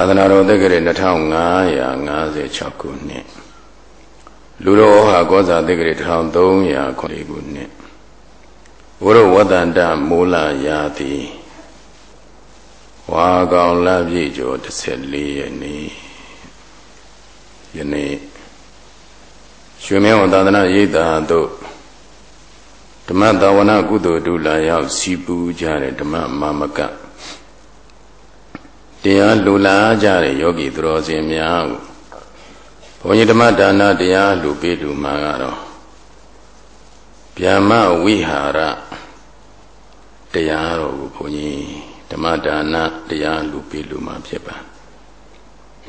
သာသနာတော်တက္ကရာ2556ခုနှစ်လူတော်ဟာကောဇာတက္ကရာ1300ခုနှစ်ဘုရဝတ္တန္တမူလရာတိဝါကောင်လပြည့်ကျော်14ရက်နေ့ယနေ့ရွှေမင်းဝသာသနာရိပ်သာတို့ဓမ္မသာဝနာကုသိုလ်ဒုလာရောက်စီပူကြတဲ့ဓမ္မမာမကတ ရားလူလာကြတဲ့ယောဂီသူတော်စင်များဘုန်းကြီးဓမ္မဒါနတရားလူပေးလူမှာကတော့ဗျာမဝိဟာရတရားတော်ကိုဘုန်းကြီးဓမ္မဒါနတရားလူပေးလူမှာဖြစ်ပါ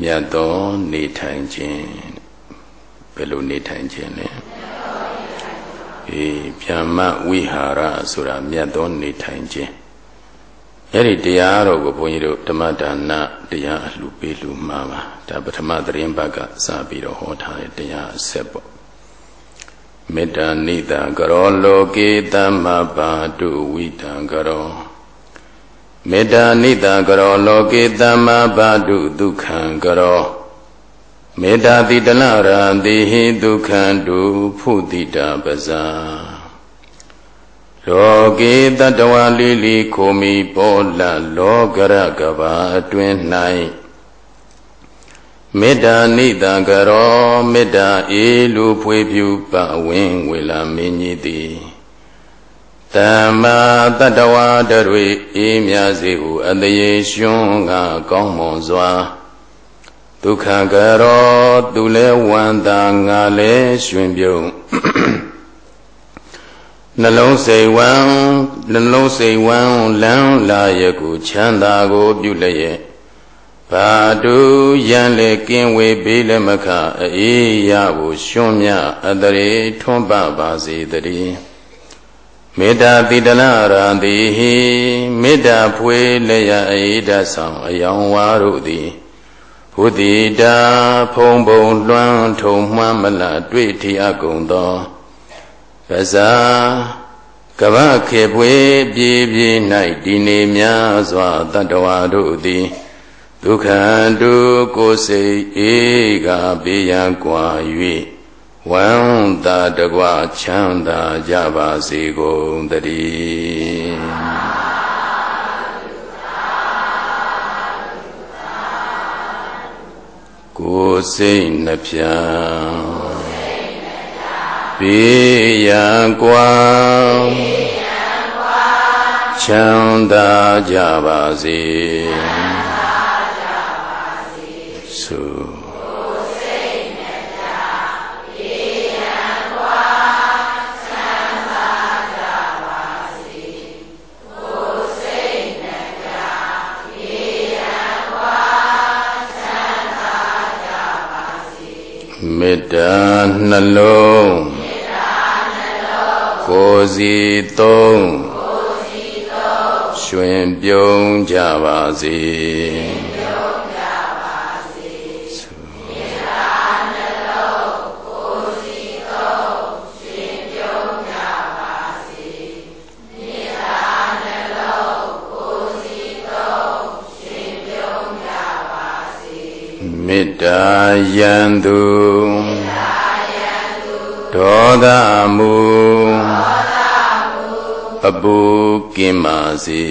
မြတ်သောနေထိုင်ခြင်းဘယ်လိုနေထိုင်ခြင်းလဲအေးဗျာမဝိဟာရဆိုတာမြတ်သောနေထိုင်ခြင်း အဲ့ဒီတရားတော်ကိုဘုန်းကြီးတို့ဓမ္မဒါနတရားအလှပေးလူမှာပါဒါပထမသတင်းပတ်ကစပြီးတော့ဟောထားတဲ့တရားအဆက်ပေါ့မေတ္တာနိတံကရောလောကေတမ္မပါတုဝိတံကရောမေတ္တာနိတံကရောလောကေတမ္မပါတုဒုက္ခံကရောမေတ္တာတိတလရံတိဟိဒုက္ခံတုဖုတိတာပဇာ လောကေတတဝလီလီခိုမီပေါ်လလောကရကဘာအတွင်၌မေတ္တာနိတံကရောမေတ္တာအေလူဖွေဖြူပဝင်းဝေလာမင်းကြီးသည်တမ္မာတတဝတတွေအေးမြစေဟုအတရေရွှွန်းကကောင်းမွန်စွာဒုက္ခကရောသူလဲဝန္တာငါလဲရှင်ပြုံး နှလုံးစိတ်ဝမ်းနှလုံးစိတ်ဝမ်းလမ်းလာရကုချမ်းသာကိုပြုလျက်ဘာတုရန်လေကင်းဝေဘေးလည်းမခအေးရကိုရှွံ့မြအတရေထွန်းပပါစေတည်းမေတ္တာတိတလရာတိဟိမေတ္တာဖွေလျက်အေးတဆောင်အယောင်ဝါတို့သည်ဘုဒ္ဓိတာဖုံဘုံလွှမ်းထုံမှန်းမလတွေ့ထီအကုန်သော ပဇာကဗ္ဗခေပွေပြေပြေ၌ဒီနေများစွာတတ္တဝါတို့သည်ဒုက္ခံတုကိုစိတ်ဧကပိယံကွာ၍ဝမ်းသာတကွာချမ်းသာကြပါစေကုန်တည်းကိုယ်စိတ်နှပြ ပေရန်ကွာချမ်းသာကြပါစေသုမေတ္တာနှလုံး ကိုယ်စီသုံးကိုယ်စီသုံးရွှင်ပြုံးကြပါစေမေတ္တာယံသူ ဒေါသမူအပုကင်ပါစေ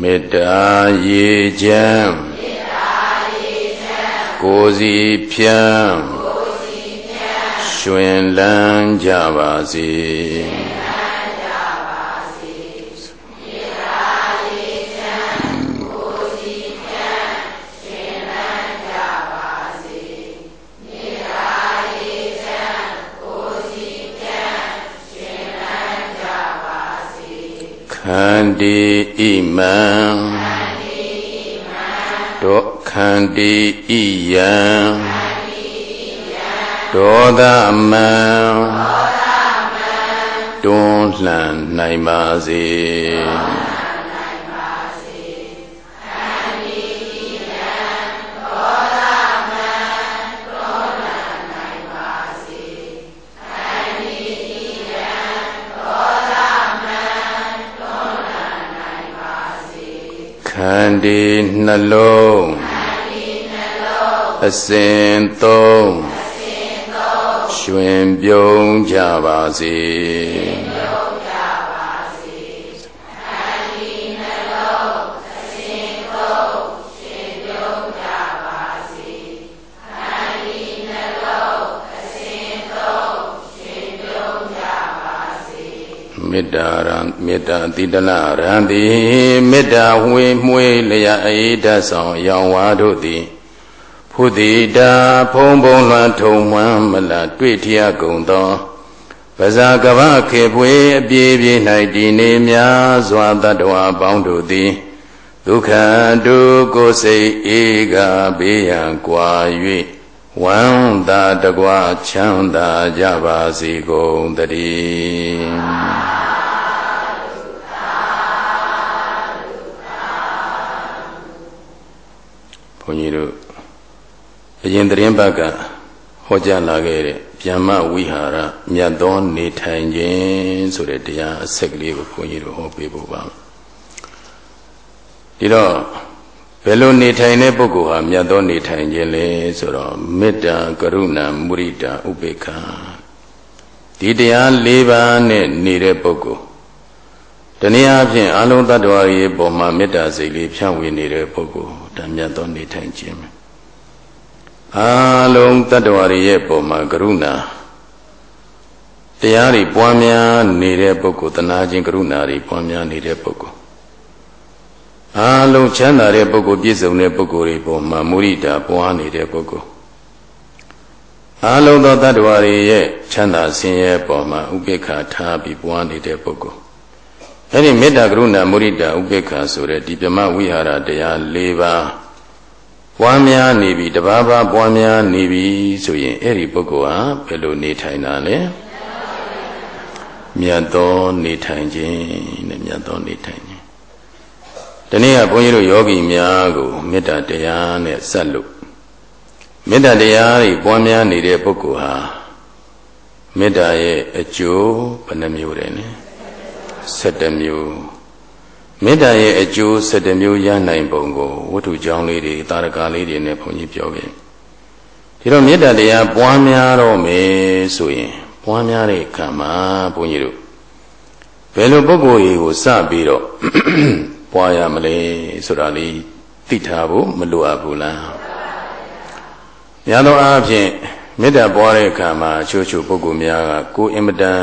မေတ္တာရေချမ်းကိုစီဖြံ ရွှင်လန်းကြပါစေခန္တီဣမံဒေါခန္တိဣယံ ဒေါသမံတွန်းလှန်နိုင်ပါစေခန္တီနှလုံးအစဉ်သုံး ရွှင်ပြုံးကြပါစေမေတ္တာရံမေတ္တာတိတလရံတိမေတ္တာဝေမွေးလျာအေဒဆောင်ရောင်ဝါတို့သည် ဖုတိတာဖုံဖုံလွှမ်းထုံမှန်းမလားတွေ့ထရကုန်သောပဇာကဗခေပွေအပြေးပြေး၌တည်နေများစွာတတ္တဝါပေါင်းတို့သည်ဒုက္ခဒုကိုစိတ်ဧကဘေးရန်ကွာ၍ဝမ်းသာတကွာချမ်းသာကြပါစေကုန်တည်း ရင်သတင်းပတ်ကဟောကြားလာခဲ့တဲ့ဗျမ္မဝိဟာရမြတ်သောနေထိုင်ခြင်းဆိုတဲ့တရားအဆက်ကလေးကိုဘုန်းကြီးတို့ဟောပေးဖို့ပါဒီတော့ဘယ်လိုနေထိုင်တဲ့ပုဂ္ဂိုလ်ဟာမြတ်သောနေထိုင်ခြင်းလဲဆိုတော့မေတ္တာကရုဏာမုရိဒာဥပေက္ခဒီတရား၄ပါးနဲ့နေတဲ့ပုဂ္ဂိုလ်တနည်းအားဖြင့်အလုံးတ attva ရဲ့ပုံမှာမေတ္တာစိတ်လေးဖြန့်ဝေနေတဲ့ပုဂ္ဂိုလ်ဒါမြတ်သောနေထိုင်ခြင်းပဲ အာလုံးတ attva ရဲ့ပုံမှာကရုဏာတရားတွေပွားများနေတဲ့ပုဂ္ဂိုလ်တနာခြင်းကရုဏာတွေပွားများနေတဲ့ပုဂ္ဂိုလ်အာလုံးချမ်းသာတဲ့ပုဂ္ဂိုလ်ပြည့်စုံတဲ့ပုဂ္ဂိုလ်တွေပုံမှာမုရိဒာပွားနေတဲ့ပုဂ္ဂိုလ်အာလုံးသောတ attva ရဲ့ချမ်းသာဆင်းရဲပုံမှာဥပေက္ခထားပြီးပွားနေတဲ့ပုဂ္ဂိုလ်အဲ့ဒီမေတ္တာကရုဏာမုရိဒာဥပေက္ခဆိုတဲ့ဒီပြမဝိဟာရတရား၄ပါး ပွားများနေပြီတဘာဘာပွားများနေပြီဆိုရင်အဲ့ဒီပုဂ္ဂိုလ်ဟာဘယ်လိုနေထိုင်တာလဲမြတ်သောနေထိုင်ခြင်းနဲ့မြတ်သောနေထိုင်ခြင်းဒီနေ့ကဘုန်းကြီးတို့ယောဂီများကိုမေတ္တာတရားနဲ့ဆက်လို့မေတ္တာတရားတွေပွားများနေတဲ့ပုဂ္ဂိုလ်ဟာမေတ္တာရဲ့အကျိုးဘယ်နှမျိုးတယ်လဲ17မျိုး မေတ္တာရဲ့အကျိုး17မျိုးရနိုင်ပုံကိုဝတ္ထုကြောင်းလေးတွေတာရကလေးတွေနဲ့ဘုန်းကြီးပြောခဲ့ဒီတော့မေတ္တာတရားပွားများတော့မယ်ဆိုရင်ပွားများတဲ့ကံမှာဘုန်းကြီးတို့ဘယ်လိုပုဂ္ဂိုလ်ကြီးကိုစပြီးတော့ပွားရမလဲဆိုတာလေးသိထားဖို့မလိုအပ်ဘူးလားများသောအားဖြင့်မေတ္တာပွားတဲ့အခါမှာချိုးချိုးပုဂ္ဂိုလ်များကကိုယ်အင်မတန်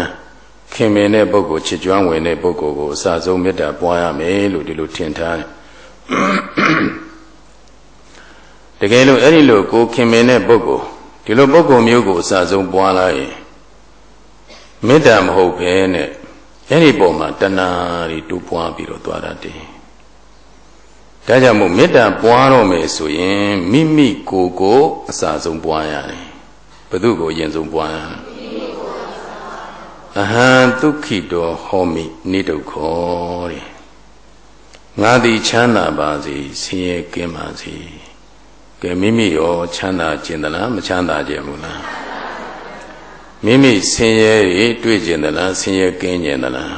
ခင်မင်တဲ့ပုဂ္ဂိုလ်ချစ်ကြွမ်းဝင်တဲ့ပုဂ္ဂိုလ်ကိုအစဆုံးမေတ္တာပွားရမယ်လို့ဒီလိုထင်ထားတယ်တကယ်လို့အဲ့ဒီလိုကိုခင်မင်တဲ့ပုဂ္ဂိုလ်ဒီလိုပုဂ္ဂိုလ်မျိုးကိုအစဆုံးပွားလာရင်မေတ္တာမဟုတ်ဘဲနဲ့အဲ့ဒီပုံမှာတဏှာတွေတူပွားပြီးတော့သွားတတ်တယ်ဒါကြောင့်မို့မေတ္တာပွားတော့မယ်ဆိုရင်မိမိကိုယ်ကိုအစဆုံးပွားရတယ်ဘု து ကိုအရင်ဆုံးပွားရတယ် အဟံဒုက္ခိတောဟောမိနိဒုက္ခောတဲ့ငါသည်ချမ်းသာပါစေဆင်းရဲကင်းပါစေကဲမိမိရောချမ်းသာခြင်းသလားမချမ်းသာခြင်းဘူးလားမိမိဆင်းရဲတွေတွေ့ခြင်းသလားဆင်းရဲကင်းခြင်းသလား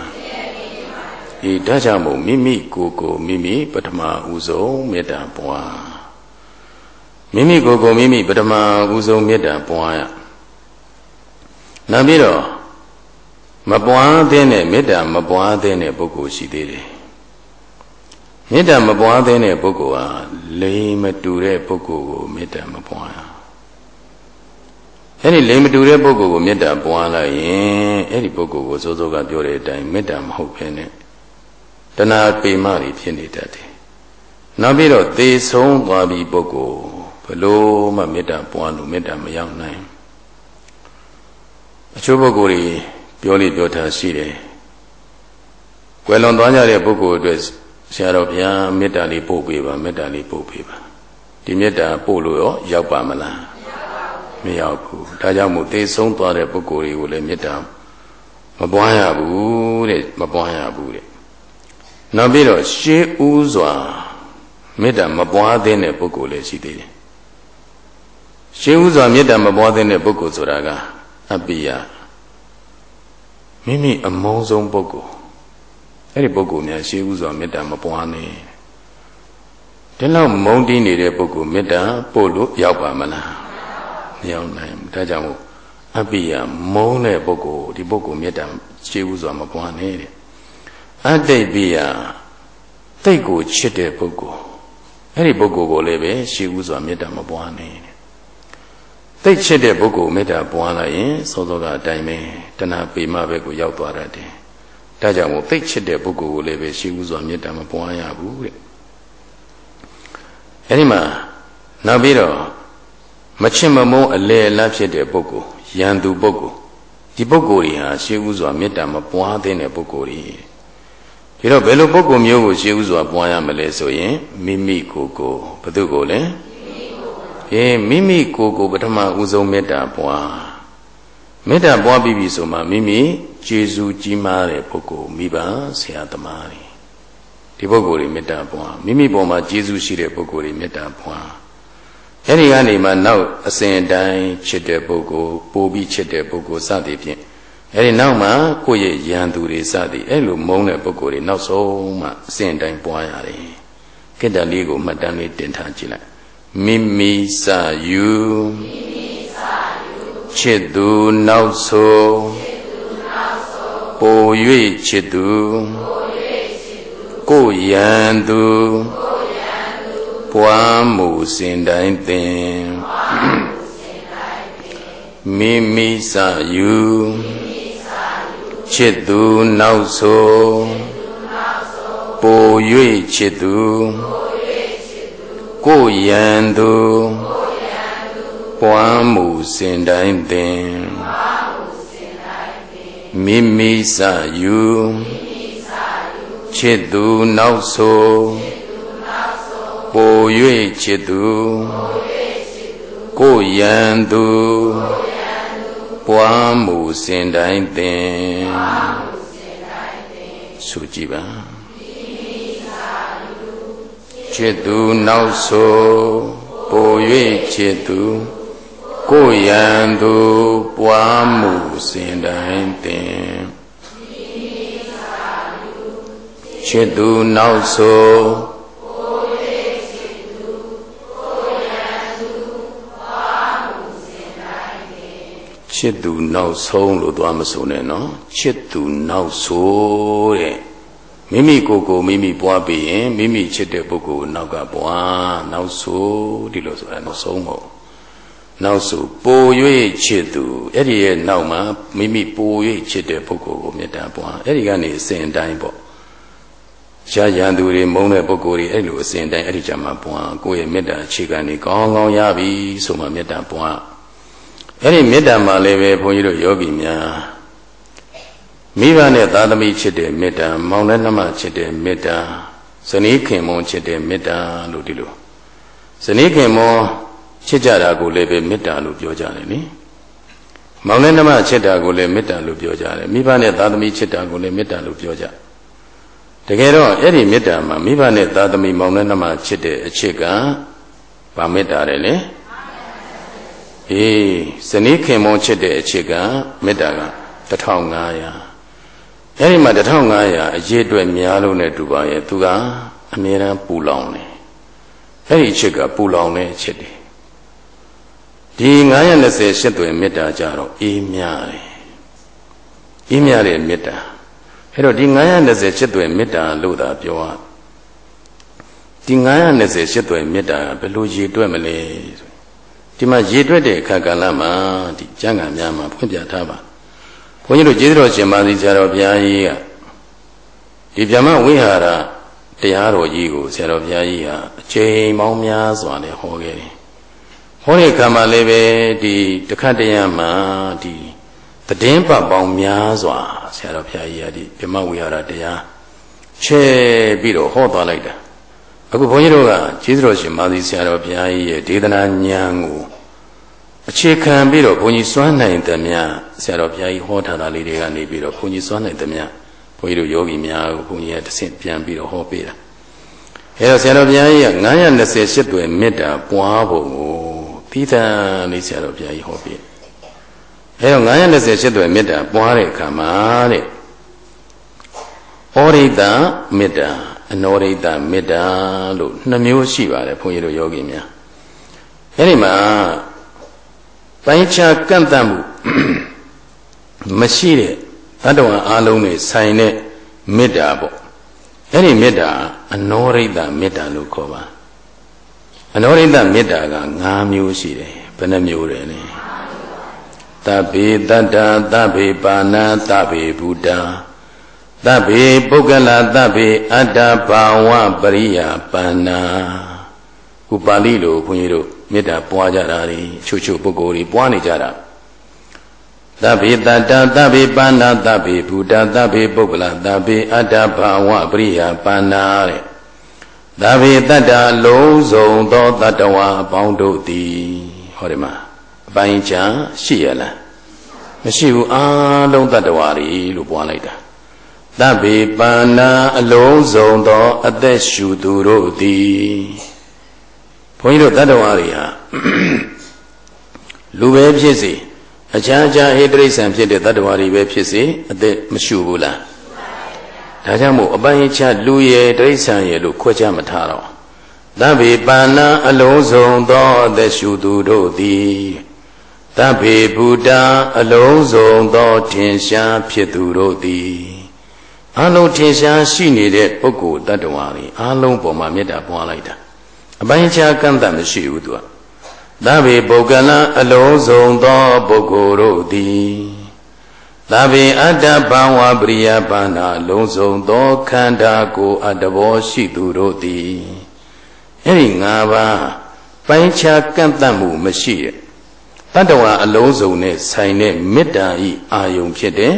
ဒီဒါကြောင့်မို့မိမိကိုယ်ကိုမိမိပထမဦးဆုံးမေတ္တာပွားမိမိကိုယ်ကိုမိမိပထမဦးဆုံးမေတ္တာပွားရနောက်ပြီးတော့ မပွားသေးတဲ့မေတ္တာမပွားသေးတဲ့ပုဂ္ဂိုလ်ရှိသေးတယ်မေတ္တာမပွားသေးတဲ့ပုဂ္ဂိုလ်ဟာလိမ်မတူတဲ့ပုဂ္ဂိုလ်ကိုမေတ္တာမပွားအဲ့ဒီလိမ်မတူတဲ့ပုဂ္ဂိုလ်ကိုမေတ္တာပွားလိုက်ရင်အဲ့ဒီပုဂ္ဂိုလ်ကိုစိုးစိုးကပြောတဲ့အတိုင်းမေတ္တာမဟုတ်ဘဲနဲ့တဏှာပေမတွေဖြစ်နေတတ်တယ်နောက်ပြီးတော့သေဆုံးသွားပြီပုဂ္ဂိုလ်ဘလို့မှမေတ္တာပွားလို့မေတ္တာမရောက်နိုင်အချို့ပုဂ္ဂိုလ်တွေ ပြောလိပြောထားရှိတယ်။ကွယ်လွန်သွားကြတဲ့ပုဂ္ဂိုလ်အတွက်ဆရာတော်ဘုရားမေတ္တာလေးပို့ပေးပါမေတ္တာလေးပို့ပေးပါဒီမေတ္တာပို့လို့ရောရောက်ပါမလားမရောက်ဘူးဒါကြောင့်မို့သေဆုံးသွားတဲ့ပုဂ္ဂိုလ်တွေကိုလည်းမေတ္တာမပွားရဘူးတဲ့မပွားရဘူးတဲ့နောက်ပြီးတော့ရှေးဥစွာမေတ္တာမပွားသေးတဲ့ပုဂ္ဂိုလ်လည်းရှိသေးတယ်ရှေးဥစွာမေတ္တာမပွားသေးတဲ့ပုဂ္ဂိုလ်ဆိုတာကအပိယ မိမိအမုန်းဆုံးပုဂ္ဂိုလ်အဲ့ဒီပုဂ္ဂိုလ်များရှေးဥစွာမေတ္တာမပွားနဲ့ဒီလောက်မုန်းတီးနေတဲ့ပုဂ္ဂိုလ်မေတ္တာပို့လို့ရောက်ပါမလားမရောက်နိုင်ဘူးဒါကြောင့်မို့အပိယမုန်းတဲ့ပုဂ္ဂိုလ်ဒီပုဂ္ဂိုလ်မေတ္တာရှင်းဥစွာမပွားနဲ့တဲ့အတိတ်ပိယတိတ်ကိုချစ်တဲ့ပုဂ္ဂိုလ်အဲ့ဒီပုဂ္ဂိုလ်ကိုလည်းပဲရှင်းဥစွာမေတ္တာမပွားနဲ့ တိတ်ချစ်တဲ့ပုဂ္ဂိုလ်မေတ္တာပွားလိုက်ရင်စောစောကအတိုင်းပဲတဏှာပေမဘက်ကိုရောက်သွားတတ်တယ်ဒါကြောင့်မို့တိတ်ချစ်တဲ့ပုဂ္ဂိုလ်ကိုလည်းပဲရှင်းဥစွာမေတ္တာမပွားရဘူးတဲ့အဲ့ဒီမှာနောက်ပြီးတော့မချစ်မမုန်းအလေအလတ်ဖြစ်တဲ့ပုဂ္ဂိုလ်ယံသူပုဂ္ဂိုလ်ဒီပုဂ္ဂိုလ်တွေဟာရှေးဥစွာမေတ္တာမပွားသင့်တဲ့ပုဂ္ဂိုလ်တွေဒီတော့ဘယ်လိုပုဂ္ဂိုလ်မျိုးကိုရှေးဥစွာပွားရမလဲဆိုရင်မိမိကိုယ်ကိုဘယ်သူကိုလဲ အေးမိမိကိုယ်ကိုပထမဦးဆုံးမေတ္တာပွားမေတ္တာပွားပြီးပြီဆိုမှမိမိကျေစုကြီးမားတဲ့ပုဂ္ဂိုလ်မိဘဆရာသမားတွေဒီပုဂ္ဂိုလ်တွေမေတ္တာပွားမိမိပေါ်မှာကျေးဇူးရှိတဲ့ပုဂ္ဂိုလ်တွေမေတ္တာပွားအဲ့ဒီကနေမှနောက်အစဉ်တိုင်းချစ်တဲ့ပုဂ္ဂိုလ်ပို့ပြီးချစ်တဲ့ပုဂ္ဂိုလ်စသည်ဖြင့်အဲ့ဒီနောက်မှကိုယ့်ရဲ့ယံသူတွေစသည်အဲ့လိုမုန်းတဲ့ပုဂ္ဂိုလ်တွေနောက်ဆုံးမှအစဉ်တိုင်းပွားရတယ်ကိတ္တလေးကိုမှတ်တမ်းလေးတင်ထားကြည့်လိုက် မိမိစယူချစ်သူနောက်ဆိုပို၍ချစ်သူကိုယံသူပွားမှုစင်တိုင်းသင်မိမိစယူချစ်သူနောက်ဆိုပို၍ချစ်သူ ကိုယံသူပွားမှုစင်တိုင်းသင်မိမိစယူချစ်သူနောက်ဆိုပို၍ချစ်သူကိုယံသူပွားမှုစင်တိုင်းသင်ဆိုကြည့်ပါ ချစ်သူနောက်ဆိုပို၍ချစ်သူကိုယံသူပွားမှုစင်တိုင်းသင်ချစ်သူနောက်ဆိုချစ်သူနောက်ဆုံးလို့သွားမဆိုနဲ့နော်ချစ်သူနောက်ဆိုတဲ့ မိမိကိုယ်ကိုမိမိပွားပြီးရင်မိမိချစ်တဲ့ပုဂ္ဂိုလ်နောက်ကပွားနောက်ဆိုဒီလိုဆိုတာနောက်ဆုံးမဟုတ်နောက်ဆိုပို၍ချစ်သူအဲ့ဒီရဲ့နောက်မှာမိမိပို၍ချစ်တဲ့ပုဂ္ဂိုလ်ကိုမေတ္တာပွားအဲ့ဒီကနေအစဉ်တိုင်းပေါ့ရှားရန်သူတွေမုန်းတဲ့ပုဂ္ဂိုလ်တွေအဲ့လိုအစဉ်တိုင်းအဲ့ဒီကြမှာပွားကိုယ့်ရဲ့မေတ္တာအခြေခံတွေကောင်းကောင်းရပြီဆိုမှမေတ္တာပွားအဲ့ဒီမေတ္တာမှာလည်းပဲဘုန်းကြီးတို့ယောဂီများ မိဘနဲ့သာသမီချစ်တဲ့မေတ္တာမောင်နဲ့နှမချစ်တဲ့မေတ္တာဇနီးခင်မွန်ချစ်တဲ့မေတ္တာလို့ဒီလိုဇနီးခင်မွန်ချစ်ကြတာကိုလည်းပဲမေတ္တာလို့ပြောကြတယ်နိမောင်နဲ့နှမချစ်တာကိုလည်းမေတ္တာလို့ပြောကြတယ်မိဘနဲ့သာသမီချစ်တာကိုလည်းမေတ္တာလို့ပြောကြတကယ်တော့အဲ့ဒီမေတ္တာမှာမိဘနဲ့သာသမီမောင်နဲ့နှမချစ်တဲ့အချစ်ကဗာမေတ္တာတယ်လေအေးဇနီးခင်မွန်ချစ်တဲ့အချစ်ကမေတ္တာက1500 အဲ့ဒီမှာ1500အရေးအတွက်များလို့ ਨੇ တူပါရဲ့သူကအမြဲတမ်းပူလောင်တယ်အဲ့ဒီအချစ်ကပူလောင်တဲ့အချစ်တွေဒီ920ရှစ်သွင်မေတ္တာကြတော့အေးမြတယ်အေးမြတဲ့မေတ္တာအဲ့တော့ဒီ920ရှစ်သွင်မေတ္တာလို့သာပြောရဒီ920ရှစ်သွင်မေတ္တာဘယ်လိုရည်တွက်မလဲဒီမှာရည်တွက်တဲ့အခါကလည်းမှာဒီကျမ်းဂန်များမှာဖွင့်ပြထားပါ ဘုန်းကြီးတို့ကျေးဇူးတော်ရှင်ပါစီဆရာတော်ဘုရားကြီးကဒီဗြဟ္မဝိဟာရတရားတော်ကြီးကိုဆရာတော်ဘုရားကြီးဟာအချိန်ပေါင်းများစွာနဲ့ဟောခဲ့တယ်။ဟောတဲ့အခါမှာလည်းပဲဒီတခတ်တရားမှာဒီတည်င်းပတ်ပေါင်းများစွာဆရာတော်ဘုရားကြီးကဒီဗြဟ္မဝိဟာရတရားချဲပြီးတော့ဟောသွားလိုက်တာ။အခုဘုန်းကြီးတို့ကကျေးဇူးတော်ရှင်ပါစီဆရာတော်ဘုရားကြီးရဲ့ဒေသနာဉာဏ်ကို အခြေခံပြီးတော့ဘုန်းကြီးစွမ်းနိုင်သမျှဆရာတော်ဘုရားကြီးဟောထားတာလေးတွေကနေပြီးတော့ဘုန်းကြီးစွမ်းနိုင်သမျှဘုန်းကြီးတို့ယောဂီများကိုဘုန်းကြီးကတစ်ဆင့်ပြန်ပြီးတော့ဟောပေးတာအဲတော့ဆရာတော်ဘုရားကြီးက928တွယ်မေတ္တာပွားဖို့ကိုသီးသန့်လေးဆရာတော်ဘုရားကြီးဟောပေးအဲတော့928တွယ်မေတ္တာပွားတဲ့အခါမှာတဲ့ဩရိတမေတ္တာအအနောရိတမေတ္တာလို့နှမျိုးရှိပါတယ်ဘုန်းကြီးတို့ယောဂီများအဲဒီမှာ ပိုင်းခြားကန့်သတ်မှုမရှိတဲ့တတ္တဝါအလုံးနဲ့ဆိုင်တဲ့မေတ္တာပေါ့အဲ့ဒီမေတ္တာအနောရိတမေတ္တာလို့ခေါ်ပါအနောရိတမေတ္တာက၅မျိုးရှိတယ်ဘယ်နှမျိုးလဲလဲတဗ္ဗေတတ္တာတဗ္ဗေပါဏာတဗ္ဗေဘုဒ္ဓတဗ္ဗေပုဂ္ဂလတဗ္ဗေအတ္တဘာဝပရိယပါဏာခုပါဠိလိုဘုန်းကြီးတို့ မေတ္တာပွားကြတာတွေချို့ချို့ပုဂ္ဂိုလ်တွေပွားနေကြတာသဗ္ဗေတတ္တသဗ္ဗေပါဏသဗ္ဗေဘုဒ္ဓသဗ္ဗေပုဂ္ဂလသဗ္ဗေအတ္တဘာဝပရိယပါဏတဲ့သဗ္ဗေတတ္တလုံးစုံသောတတ္တဝါအပေါင်းတို့သည်ဟောဒီမှာအပိုင်းချာရှိရလားမရှိဘူးအားလုံးတတ္တဝါတွေလို့ပွားလိုက်တာသဗ္ဗေပါဏအလုံးစုံသောအသက်ရှူသူတို့သည်ဘု န်းကြီးတို့တတ္တဝါတွေဟာလူပဲဖြစ်စေအခြားခြားဟိတရိษံဖြစ်တဲ့တ attva တွေပဲဖြစ်စေအသက်မရှုဘူးလားဒါကြောင့်မို့အပိုင်းခြားလူရဲ့တရိษံရဲ့လို့ခွဲခြားမထားတော့သဗ္ဗေပါဏအလုံးစုံသောအသက်ရှုသူတို့သည်သဗ္ဗေဘုဒ္ဓအလုံးစုံသောထင်ရှားဖြစ်သူတို့သည်အလုံးထင်ရှားရှိနေတဲ့ပုဂ္ဂိုလ်တ attva တွေအလုံးပေါ်မှာမေတ္တာပွားလိုက်တာ အပိုင်းခြားကန့်တတ်မရှိဘူးသူကသဗ္ဗေပုဂ္ဂလံအလုံးစုံသောပုဂ္ဂိုလ်တို့သည်သဗ္ဗေအတ္တဘာဝပရိယပါဏလုံးစုံသောခန္ဓာကိုယ်အတ္တဘောရှိသူတို့သည်အဲ့ဒီ၅ပါးပိုင်းခြားကန့်သတ်မှုမရှိတဲ့တတ္တဝါအလုံးစုံနဲ့ဆိုင်တဲ့မေတ္တာဤအာယုံဖြစ်တဲ့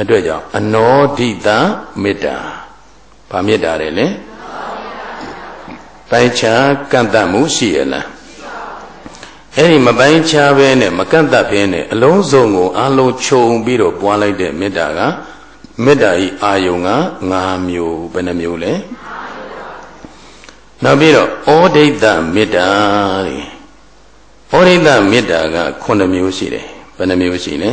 အတွက်ကြောင့်အနောဒိတမေတ္တာဗာမေတ္တာတယ်လေ ပိုင်းခြားကန့်သတ်မှုရှိရလားအဲ့ဒီမပိုင်းခြားပဲနဲ့မကန့်တတ်ဘဲနဲ့အလုံးစုံကိုအလုံးခြုံပြီးတော့ပွားလိုက်တဲ့မေတ္တာကမေတ္တာဤအာယုံက၅မျိုးဘယ်နှမျိုးလဲနောက်ပြီးတော့ဩဒိဋ္ဌမေတ္တာတဲ့ဩဒိဋ္ဌမေတ္တာက9မျိုးရှိတယ်ဘယ်နှမျိုးရှိလဲ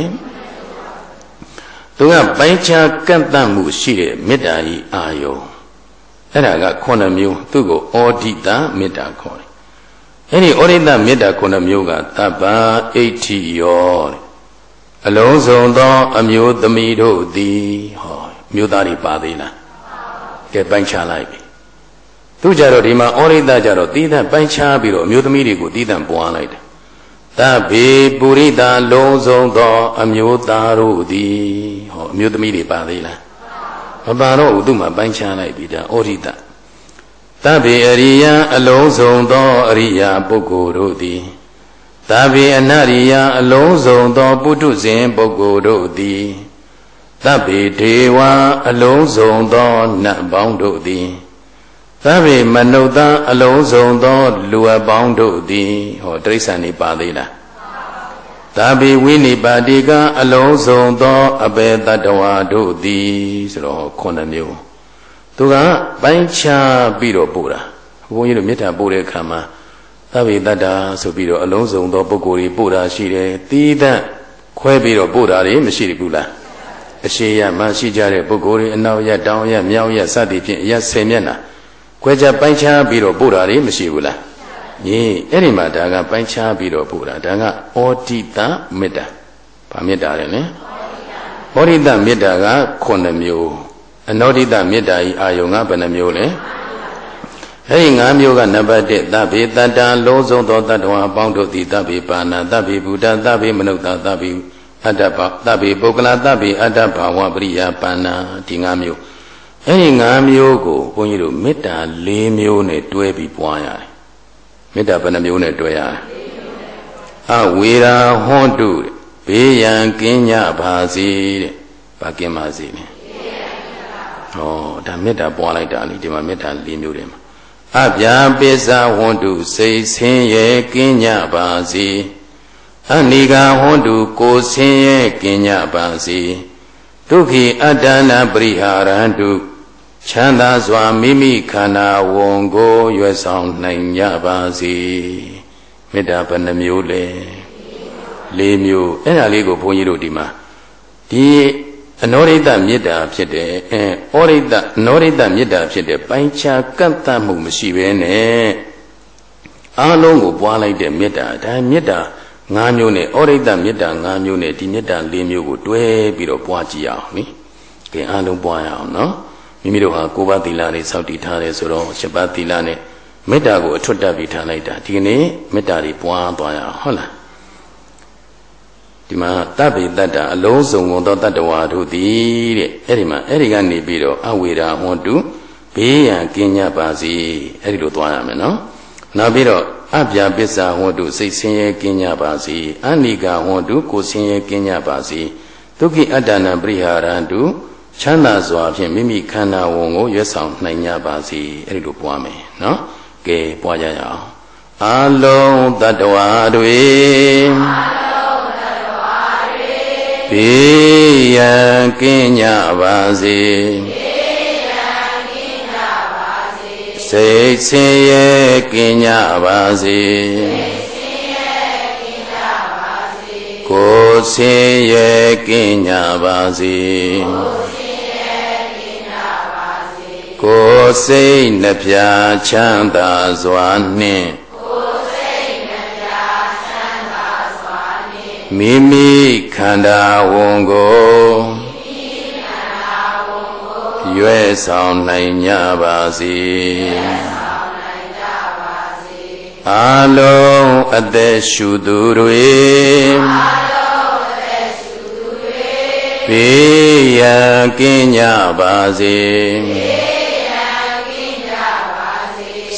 သူကပိုင်းခြားကန့်တတ်မှုရှိတဲ့မေတ္တာဤအာယုံ အဲ့ဒါက9မျိုးသူ့ကိုဩဒိဋ္ဌမေတ္တာခေါ်တယ်အဲ့ဒီဩရိတမေတ္တာခုနှစ်မျိုးကတပ္ပအဋ္ဌိယောအလုံးစုံသော အမျိုးသမီးတို့သည်ဟောမျိုးသားတွေပါသေးလားကဲပိုင်းခြားလိုက်ပြီသူကြတော့ဒီမှာဩရိတကြတော့တီးသန့်ပိုင်းခြားပြီးတော့အမျိုးသမီးတွေကိုတီးသန့်ပွားလိုက်တယ်တဗေပုရိသလုံးစုံသော အမျိုးသားတို့သည်ဟောအမျိုးသမီးတွေပါသေးလား မပါတော့ဘူးသူ့မှာပိုင်းခြားလိုက်ပြီဒါဩရိတသဗ္ဗေအရိယအလုံးစုံသောအရိယပုဂ္ဂိုလ်တို့သည်သဗ္ဗေအနရိယအလုံးစုံသောပုထုဇဉ်ပုဂ္ဂိုလ်တို့သည်သဗ္ဗေဒေဝအလုံးစုံသောနတ်ပေါင်းတို့သည်သဗ္ဗေမနုဿအလုံးစုံသောလူအပေါင်းတို့သည်ဟောတိရစ္ဆာန်နေပါသေးလား သဗ္ဗေဝိနိပါတိကအလုံးစုံသောအဘေတတဝါတို့သည်ဆိုတော့ခုနှစ်မျိုးသူကပိုင်းခြားပြီးတော့ပို့တာဘုန်းကြီးတို့မေတ္တာပို့တဲ့အခါမှာသဗ္ဗေတ္တာဆိုပြီးတော့အလုံးစုံသောပုဂ္ဂိုလ်တွေပို့တာရှိတယ်တီးသန့်ခွဲပြီးတော့ပို့တာတွေမရှိဘူးလားအရှိရမှရှိကြတဲ့ပုဂ္ဂိုလ်တွေအနောက်ရတောင်ရမြောက်ရစသည်ဖြင့်အရဆယ်မျက်နှာခွဲခြားပိုင်းခြားပြီးတော့ပို့တာတွေမရှိဘူးလား ညီအဲ့ဒီမှာဒါကပိုင်းခြားပြီးတော့ပို့တာဒါကဩတိတမေတ္တာဗာမေတ္တာလေဩတိတမေတ္တာက9မျိုးအနောဒိတမေတ္တာဤအာယုံကဘယ်နှမျိုးလဲအဲဒီ၅မျိုးကနံပါတ်1သဗ္ဗေတတ္တလုံးစုံသောတတ္တဝါအပေါင်းတို့သည်သဗ္ဗေပါဏသဗ္ဗေဘုဒ္ဓသဗ္ဗေမနုဿသဗ္ဗေအတ္တဘသဗ္ဗေပုဂ္ဂလသဗ္ဗေအတ္တဘာဝပရိယပါဏဒီ၅မျိုးအဲဒီ၅မျိုးကိုဘုန်းကြီးတို့မေတ္တာ၄မျိုးနဲ့တွဲပြီးပွားရတယ် မေတ္တာဘယ်နှမျိုးနဲ့တွဲရလဲအဝေရာဟွန်တုဘေးရန်ကင်းကြပါစေတဲ့ဘာကင်းပါစေလဲဩဒါမေတ္တာပွားလိုက်တာလေဒီမှာမေတ္တာ၄မျိုးတည်းမှာအပြာပိစ္ဆဝန္တုစိတ်ဆင်းရဲကင်းကြပါစေအနိကဝန္တုကိုဆင်းရဲကင်းကြပါစေဒုက္ခိအတ္တနာပရိဟာရန္တု ချမ်းသာစွာမိမိခန္ဓာဝန်ကိုရွယ်ဆောင်နိုင်ကြပါစေမေတ္တာဘယ်နှမျိုးလဲ၄မျိုးအဲ့ဒါလေးကိုဘုန်းကြီးတို့ဒီမှာဒီဩအနောရိတမေတ္တာဖြစ်တယ်အဲဩရိတအနောရိတမေတ္တာဖြစ်တယ်ပိုင်းခြားကန့်သတ်မှုမရှိဘဲနဲ့အားလုံးကိုပွားလိုက်တဲ့မေတ္တာဒါမေတ္တာ၅မျိုးနဲ့ဩရိတမေတ္တာ၅မျိုးနဲ့ဒီမေတ္တာ၄မျိုးကိုတွဲပြီးတော့ပွားကြည့်အောင်နိကဲအားလုံးပွားရအောင်နော် မိမိတို့ဟာကိုးပါးသီလနဲ့စောင့်တည်ထားတယ်ဆိုတော့၈ပါးသီလနဲ့မေတ္တာကိုအထွတ်တက်ပြီးထားလိုက်တာဒီကနေ့မေတ္တာတွေပွားသွားရအောင်ဟုတ်လားဒီမှာတပ်ပိတ္တအလုံးစုံကုန်သောတတ္တဝါတို့သည်တဲ့အဲ့ဒီမှာအဲ့ဒီကနေပြီးတော့အဝေရာဟွန်တုဘေးရန်ကင်းကြပါစေအဲ့ဒီလိုသွားရမယ်နော်နောက်ပြီးတော့အပြာပစ္စာဟွန်တုစိတ်ဆင်းရဲကင်းကြပါစေအနိကဟွန်တုကိုယ်ဆင်းရဲကင်းကြပါစေဒုက္ခိအတ္တနာပရိဟာရန္တု ချမ်းသာစွာဖြင့်မိမိခန္ဓာဝန်ကိုရွတ်ဆောင်နိုင်ကြပါစေအဲ့ဒီလိုပွားမယ်နော်ကဲပွားကြရအောင်အလုံးတတ္တဝါတွေဘေးရန်ကင်းကြပါစေစိတ်ဆင်းရဲကင်းကြပါစေကိုယ်ဆင်းရဲကင်းကြပါစေကိုယ် စိတ်နှပြချမ်းသာစွာနှင့်မိမိခန္ဓာဝန်ကိုရွယ်ဆောင်နိုင်ကြပါစေအလုံးအသက်ရှူသူတွေဘေးရန်ကင်းကြပါစေ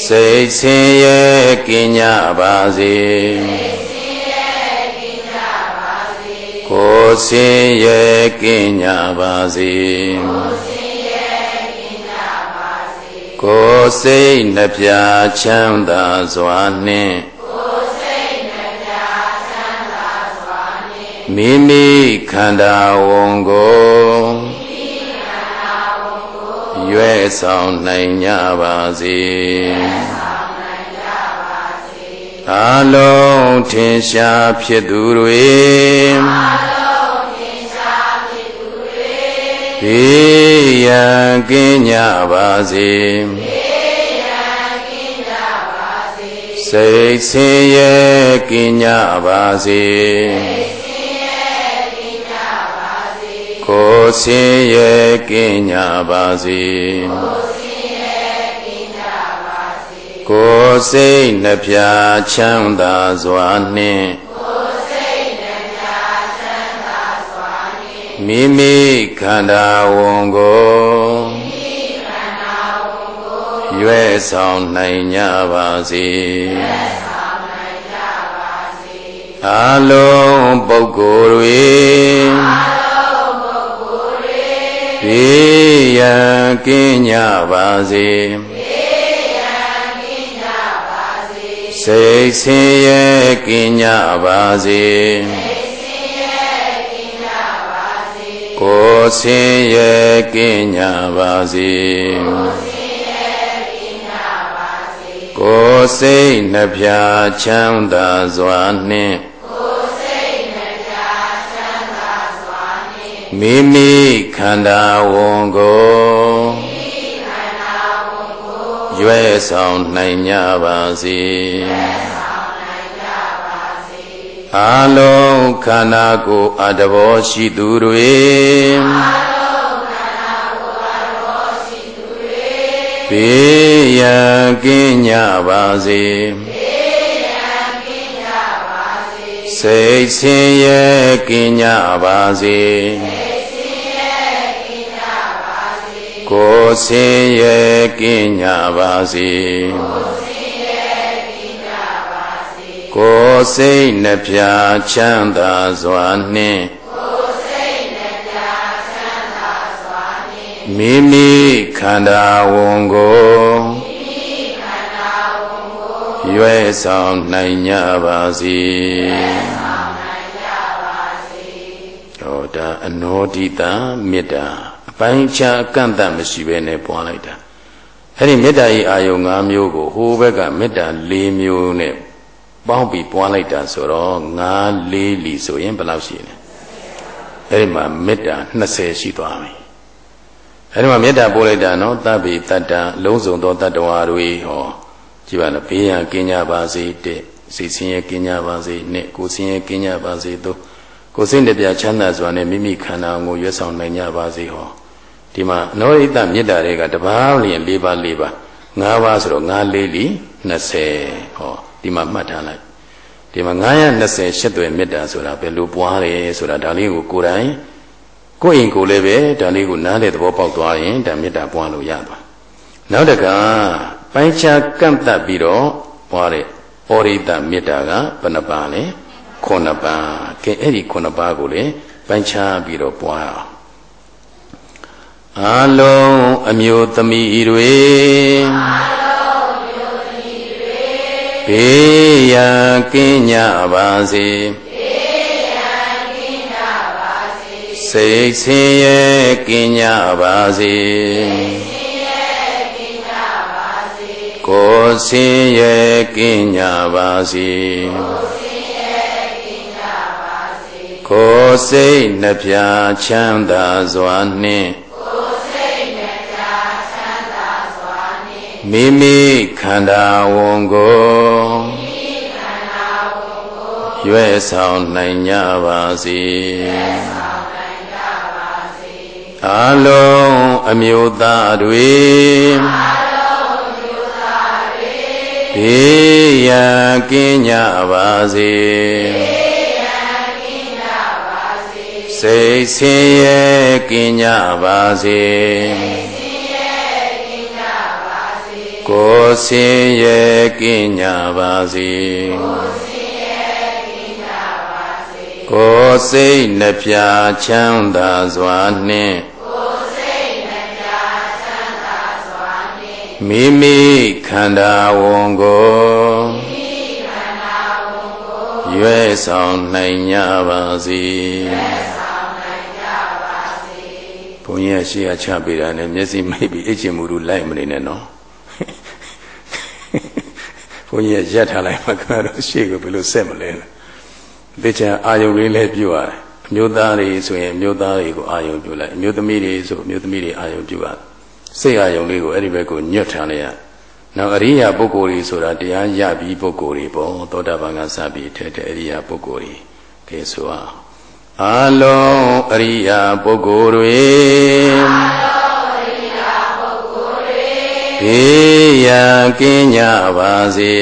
စိတ်ဆင်းရဲကင်းကြပါစေကိုယ်ဆင်းရဲကင်းကြပါစေကိုယ်စိတ်နှပြချမ်းသာစွာနှင့်မိမိခန္ဓာဝန်ကို ရွယ်ဆောင်နိုင်ကြပါစေအလုံးထင်ရှားဖြစ်သူတွေဘေးရန်ကင်းကြပါစေစိတ်ဆင်းရဲကင်းကြပါစေ ကိုယ်ဆင်းရဲကင်းကြပါစေကိုယ်စိတ်နှပြချမ်းသာစွာနှင့်မိမိခန္ဓာဝန်ကိုရွယ်ဆောင်နိုင်ကြပါစေအလုံးပုဂ္ဂိုလ်တွေ ဘေးရန်ကင်းကြပါစေစိတ်ဆင်းရဲကင်းကြပါစေကိုယ်ဆင်းရဲကင်းကြပါစေကိုယ်စိတ်နှပြချမ်းသာစွာနှင့် မိမိခန္ဓာဝန်ကိုရွယ်ဆောင်နိုင်ကြပါစေအလုံးခန္ဓာကိုယ်အတဘောရှိသူတွေဘေးရန်ကင်းကြပါစေ စိတ်ဆင်းရဲကင်းကြပါစေကိုယ်ဆင်းရဲကင်းကြပါစေကိုယ်စိတ်နှပြချမ်းသာစွာနှင့်မိမိခန္ဓာဝန်ကို ရွယ်ဆောင်နိုင်ကြပါစေဟောဒါအနောဒိတမေတ္တာအပိုင်းခြားအကန့်အသတ်မရှိဘဲနဲ့ပွားလိုက်တာအဲ့ဒီမေတ္တာဤအာယုံ၅မျိုးကိုဟိုဘက်ကမေတ္တာ၄မျိုးနဲ့ပေါင်းပြီးပွားလိုက်တာဆိုတော့၅၄လီဆိုရင်ဘယ်လောက်ရှိလဲအဲ့ဒီမှာမေတ္တာ20ရှိသွားပြီအဲ့ဒီမှာမေတ္တာပို့လိုက်တာနော်သဗ္ဗေတတ္တလုံးစုံသောတတ္တဝါတွေဟော ကြည့်ပါနော်ဘေးရန်ကင်းကြပါစေတဲ့စိတ်ဆင်းရဲကင်းကြပါစေနဲ့ကိုယ်ဆင်းရဲကင်းကြပါစေသို့ကိုယ်စိတ်တပြချမ်းသာစွာနဲ့မိမိခန္ဓာကိုရွတ်ဆောင်နိုင်ကြပါစေဟောဒီမှာနောဣတမေတ္တာတွေကတပါးလျင်၄ပါး၄ပါး၅ပါးဆိုတော့၅လေးလီ20ဟောဒီမှာမှတ်ထားလိုက်ဒီမှာ920ရှစ်သွယ်မေတ္တာဆိုတာဘယ်လိုပွားတယ်ဆိုတာဒါလေးကိုကိုယ်တိုင်ကိုယ့်အိမ်ကိုယ်လည်းပဲဒါလေးကိုနားလေသဘောပေါက်သွားရင်ဒါမေတ္တာပွားလို့ရသွားနောက်တက ပိုင်းခြားကန့်တတ်ပြီးတော့ပွားတဲ့ဩရိတမေတ္တာကဘယ်နှပါလဲခုနှစ်ပါးကဲအဲ့ဒီခုနှစ်ပါးကိုလေပိုင်းခြားပြီးတော့ပွားအောင်အလုံးအမျိုးသမီးတွေဘေးရန်ကင်းကြပါစေစိတ်ဆင်းရဲကင်းကြပါစေ ကိုယ်ဆင်းရဲကင်းကြပါစေကိုယ်စိတ်နှပြချမ်းသာစွာနှင့်မိမိခန္ဓာဝန်ကိုရွယ်ဆောင်နိုင်ကြပါစေအလုံးအမျိုးသားတွေ ဘေးရန်ကင်းကြပါစေစိတ်ဆင်းရဲကင်းကြပါစေကိုယ်ဆင်းရဲကင်းကြပါစေကိုယ်စိတ်နှပြချမ်းသာစွာနှင့် မိမိခန္ဓာဝန်ကိုရွယ်ဆောင်နိုင်ကြပါစေဘုန်းကြီးကရှေ့ကချပေးတာနဲ့မျက်စိမိတ်ပြီးအချင်းမူလူလိုက်မနေနဲ့နော်ဘုန်းကြီးကရက်ထားလိုက်မှခင်ဗျားတို့ရှေ့ကိုဘယ်လိုဆက်မလဲသိချင်အာယုံလေးလည်းပြုရတယ်အမျိုးသားတွေဆိုရင်အမျိုးသားတွေကိုအာယုံပြုလိုက်အမျိုးသမီးတွေဆိုအမျိုးသမီးတွေအာယုံပြုရတယ် စိတ်အာယုံလေးကိုအဲ့ဒီဘက်ကိုညွတ်ထားလိုက်ရနောက်အရိယာပုဂ္ဂိုလ်တွေဆိုတာတရားရပြီးပုဂ္ဂိုလ်တွေပေါ့သောတာပန်ကစပြီးထဲတဲ့အရိယာပုဂ္ဂိုလ်တွေကဲဆိုအောင်အလုံးအရိယာပုဂ္ဂိုလ်တွေဘေးရန်ကင်းကြပါစေ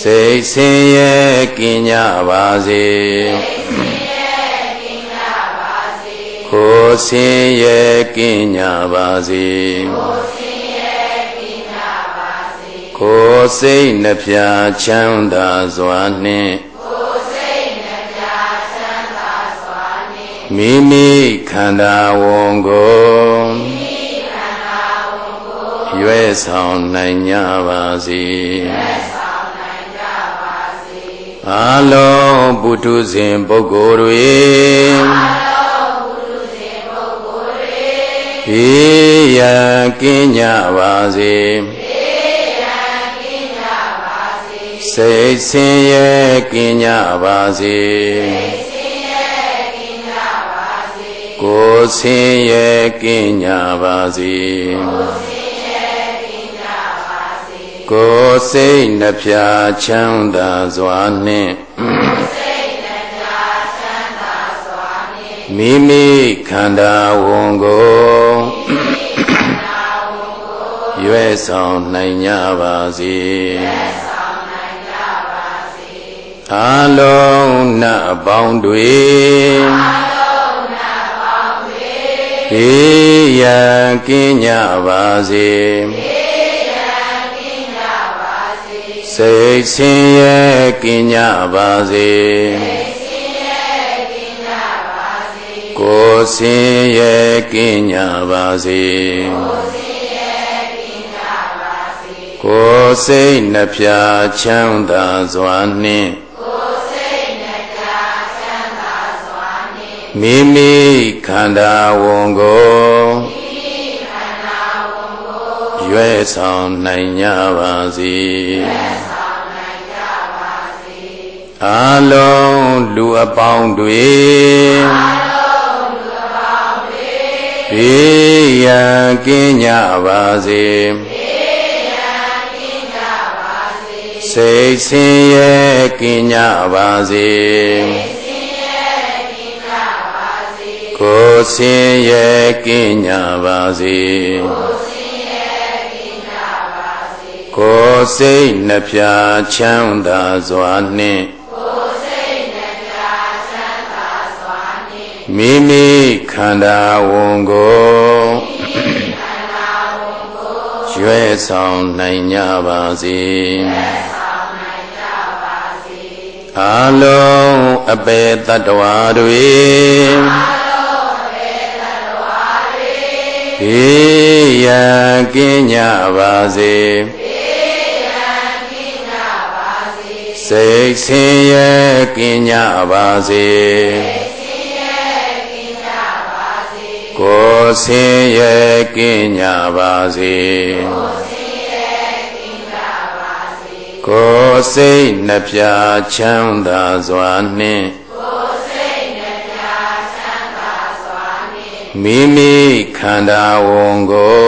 စိတ်ဆင်းရဲကင်းကြပါစေ ကိုယ်ဆင်းရဲကင်းကြပါစေကိုယ်စိတ်နှပြချမ်းသာစွာနှင့်မိမိခန္ဓာဝန်ကိုရွယ်ဆောင်နိုင်ကြပါစေအလုံးပုထုဇဉ်ပုဂ္ဂိုလ်တွေ ဘေးရန်ကင်းကြပါစေစိတ်ဆင်းရဲကင်းကြပါစေကိုယ်ဆင်းရဲကင်းကြပါစေကိုယ်စိတ်နှပြချမ်းသာစွာနှင့် မိမိခန္ဓာဝန်ကိုရွယ်ဆောင်နိုင်ကြပါစေအလုံးနတ်အပေါင်းတွေဘေးရန်ကင်းကြပါစေစိတ်ဆင်းရဲကင်းကြပါစေ ကိုယ်ဆင်းရဲကင်းကြပါစေကိုယ်စိတ်နှပြချမ်းသာစွာနှင့်မိမိခန္ဓာဝန်ကိုရွယ်ဆောင်နိုင်ကြပါစေအာလုံးလူအပေါင်းတွေ ဘေးရန်ကင်းကြပါစေစိတ်ဆင်းရဲကင်းကြပါစေကိုယ်ဆင်းရဲကင်းကြပါစေကိုယ်စိတ်နှပြချမ်းသာစွာနှင့် မိမိခန္ဓာဝန်ကိုရွယ်ဆောင်နိုင်ကြပါစေအလုံးအပေတတ္တဝါတွေဘေးရန်ကင်းကြပါစေစိတ်ဆင်းရဲကင်းကြပါစေ ကိုယ်ဆင်းရဲကင်းကြပါစေကိုယ်စိတ်နှပြချမ်းသာစွာနှင့်မိမိခန္ဓာဝန်ကို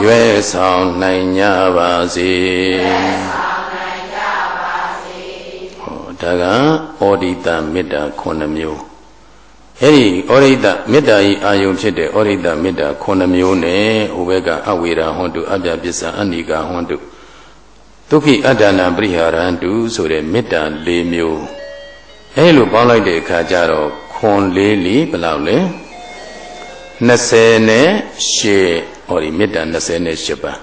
ရွယ်ဆောင်နိုင်ကြပါစေဟောဒါကဩဒိတမေတ္တာ9မျိုး အဲ့ဒီဩရိတမေတ္တာဤအာယုံဖြစ်တဲ့ဩရိတမေတ္တာ9မျိုးနဲ့ဟိုဘက်ကအဝေရာဟွန်တုအပြပစ္စအနိကာဟွန်တုဒုက္ခိအတ္တနာပရိဟာရန္တုဆိုတဲ့မေတ္တာ၄မျိုးအဲ့လိုပေါင်းလိုက်တဲ့အခါကျတော့ခွန်လေးလီဘယ်လောက်လဲ20နဲ့8ဟောဒီမေတ္တာ28ပါး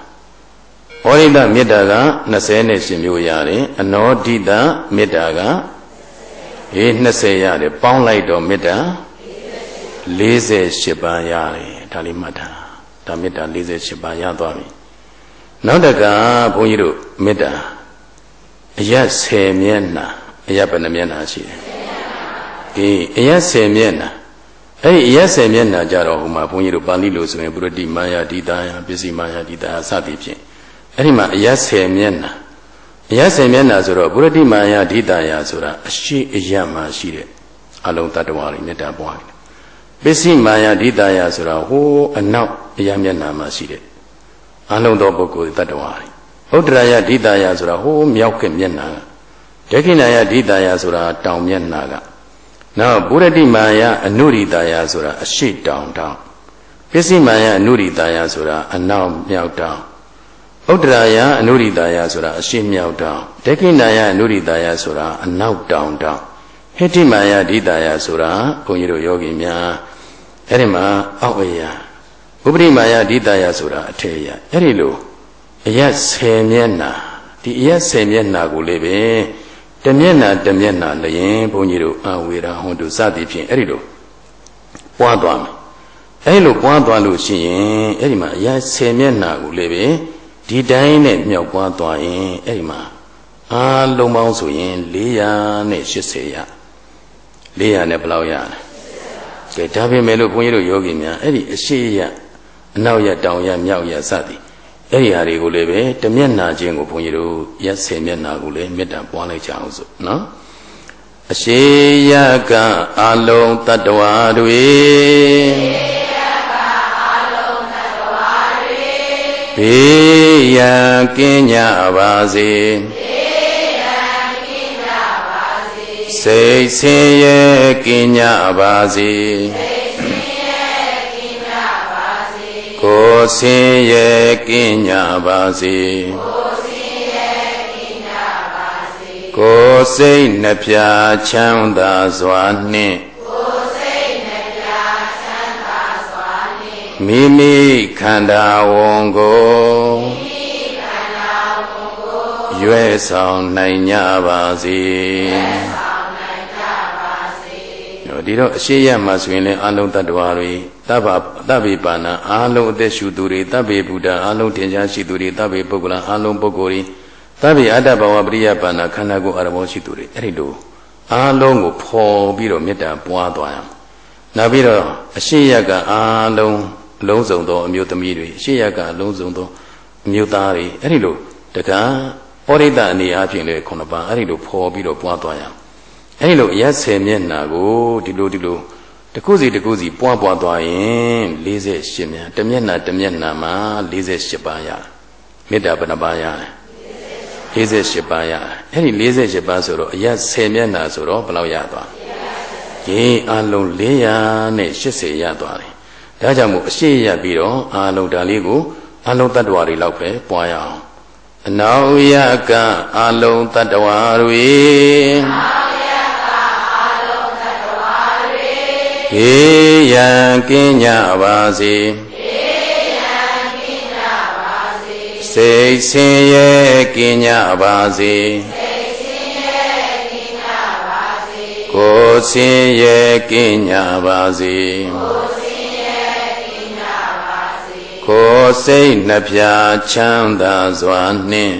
ဩရိတမေတ္တာက28မျိုးရတယ်အနောဒိတမေတ္တာကအေး20ရတယ်ပေါင်းလိုက်တော့မေတ္တာ 48ပါးရတယ်ဒါလေးမှတ်ထားဒါမေတ္တာ48ပါးရသွားပြီနောက်တကဘုန်းကြီးတို့မေတ္တာအရ10မျက်နှာအရဘယ်နှမျက်နှာရှိတယ်အေးအရ10မျက်နှာအဲ့ဒီအရ10မျက်နှာကြတော့ဟိုမှာဘုန်းကြီးတို့ပါဠိလိုဆိုရင်ပုရတိမာယာဒီတာယပစ္စည်းမာယာဒီတာယစသည်ဖြင့်အဲ့ဒီမှာအရ10မျက်နှာအရ10မျက်နှာဆိုတော့ပုရတိမာယာဒီတာယဆိုတာအရှိအယမှာရှိတဲ့အလုံးတ attva တွေမေတ္တာပွားတယ် ပစ္စည်းမာယာဒိတာယဆိုတာဟိုးအနောက်အရာမျက်နှာမှာရှိတဲ့အလုံးသောပုဂ္ဂိုလ်တ attva တွေဥဒ္ဒရာယဒိတာယဆိုတာဟိုးမြောက်ကမျက်နှာကဒက္ခိဏယဒိတာယဆိုတာတောင်မျက်နှာကနောက်ဗုဒ္ဓတိမာယအနုရိတာယဆိုတာအရှိတောင်တောင်ပစ္စည်းမာယအနုရိတာယဆိုတာအနောက်မြောက်တောင်ဥဒ္ဒရာယအနုရိတာယဆိုတာအရှိမြောက်တောင်ဒက္ခိဏယအနုရိတာယဆိုတာအနောက်တောင်တောင်ဟိတိမာယဒိတာယဆိုတာဘုန်းကြီးတို့ယောဂီများ အဲ့ဒီမှာအောက်အရာဥပရိမာယဒိတာယဆိုတာအထေယအဲ့ဒီလိုအရက်10မျက်နှာဒီအရက်10မျက်နှာကိုလည်းပဲတမျက်နှာတမျက်နှာလျင်ဘုန်းကြီးတို့အဝေရာဟွန်တုစသည်ဖြင့်အဲ့ဒီလိုပွားသွားမယ်အဲ့လိုပွားသွားလို့ရှိရင်အဲ့ဒီမှာအရက်10မျက်နှာကိုလည်းပဲဒီတိုင်းနဲ့မြောက်ပွားသွားရင်အဲ့ဒီမှာအားလုံးပေါင်းဆိုရင်480ရ400နဲ့ဘယ်လောက်ရလဲ ကဲဒါပေမဲ့လို့ဘုန်းကြီးတို့ယောဂီများအဲ့ဒီအရှိရအနောက်ရတောင်ရမြောက်ရစသည်အဲ့ဒီဟာတွေကိုလည်းပဲတမျက်နာချင်းကိုဘုန်းကြီးတို့ရက်ဆယ်မျက်နာကိုလည်းမေတ္တာပွားလိုက်ကြအောင်စို့နော်အရှိယကအလုံးတ attva တွေဘေးရန်ကင်းကြပါစေစိ တ်ဆင်းရဲကင်းကြပါစေကိုယ်ဆင်းရဲကင်းကြပါစေကိုယ်စိတ်နှပြချမ်းသာစွာနှင့်မိမိခန္ဓာဝန်ကိုရွယ်ဆောင်နိုင်ကြပါစေ ဒီတော့အရှိရမှာဆိုရင်လည်းအလုံးတ attva တွေတဗ္ဗတဗ္ဗေပါဏအလုံးအသက်ရှူသူတွေတဗ္ဗေဘုဒ္ဓအလုံးတင်ရှားရှိသူတွေတဗ္ဗေပုဂ္ဂလအလုံးပုဂ္ဂိုလ်တွေတဗ္ဗေအတ္တဘဝပရိယပါဏခန္ဓာကိုယ်အရမောရှိသူတွေအဲ့ဒီလိုအလုံးကိုဖော်ပြီးတော့မေတ္တာပွားသွားရအောင်နောက်ပြီးတော့အရှိရကအလုံးအလုံးစုံသောအမျိုးသမီးတွေအရှိရကအလုံးစုံသောအမျိုးသားတွေအဲ့ဒီလိုတက္ကဩရိတအနေအချင်းလေခုနှစ်ပါးအဲ့ဒီလိုဖော်ပြီးတော့ပွားသွားရအောင် အဲ့ဒီလိုအရက်ဆယ်မျက်နှာကိုဒီလိုဒီလိုတခုစီတခုစီပွားပွားသွားရင်48မျက်တစ်မျက်နှာတစ်မျက်နှာမှာ48ပါးရမေတ္တာဘယ်နှပါးရ48ပါးရအဲ့ဒီ48ပါးဆိုတော့အရက်10မျက်နှာဆိုတော့ဘယ်လောက်ရသွားရေအလုံး480ရသွားတယ်ဒါကြောင့်မို့အရှိရပြီးတော့အာလုံးဒါလေးကိုအလုံးတ attva တွေလောက်ပဲပွားရအောင်အနောက်ယကအလုံးတ attva တွေေ ယံကင်းကြပါစေစိတ်ဆင်းရဲကင်းကြပါစေကိုယ်ဆင်းရဲကင်းကြပါစေကိုယ်စိတ်နှပြချမ်းသာစွာနှင့်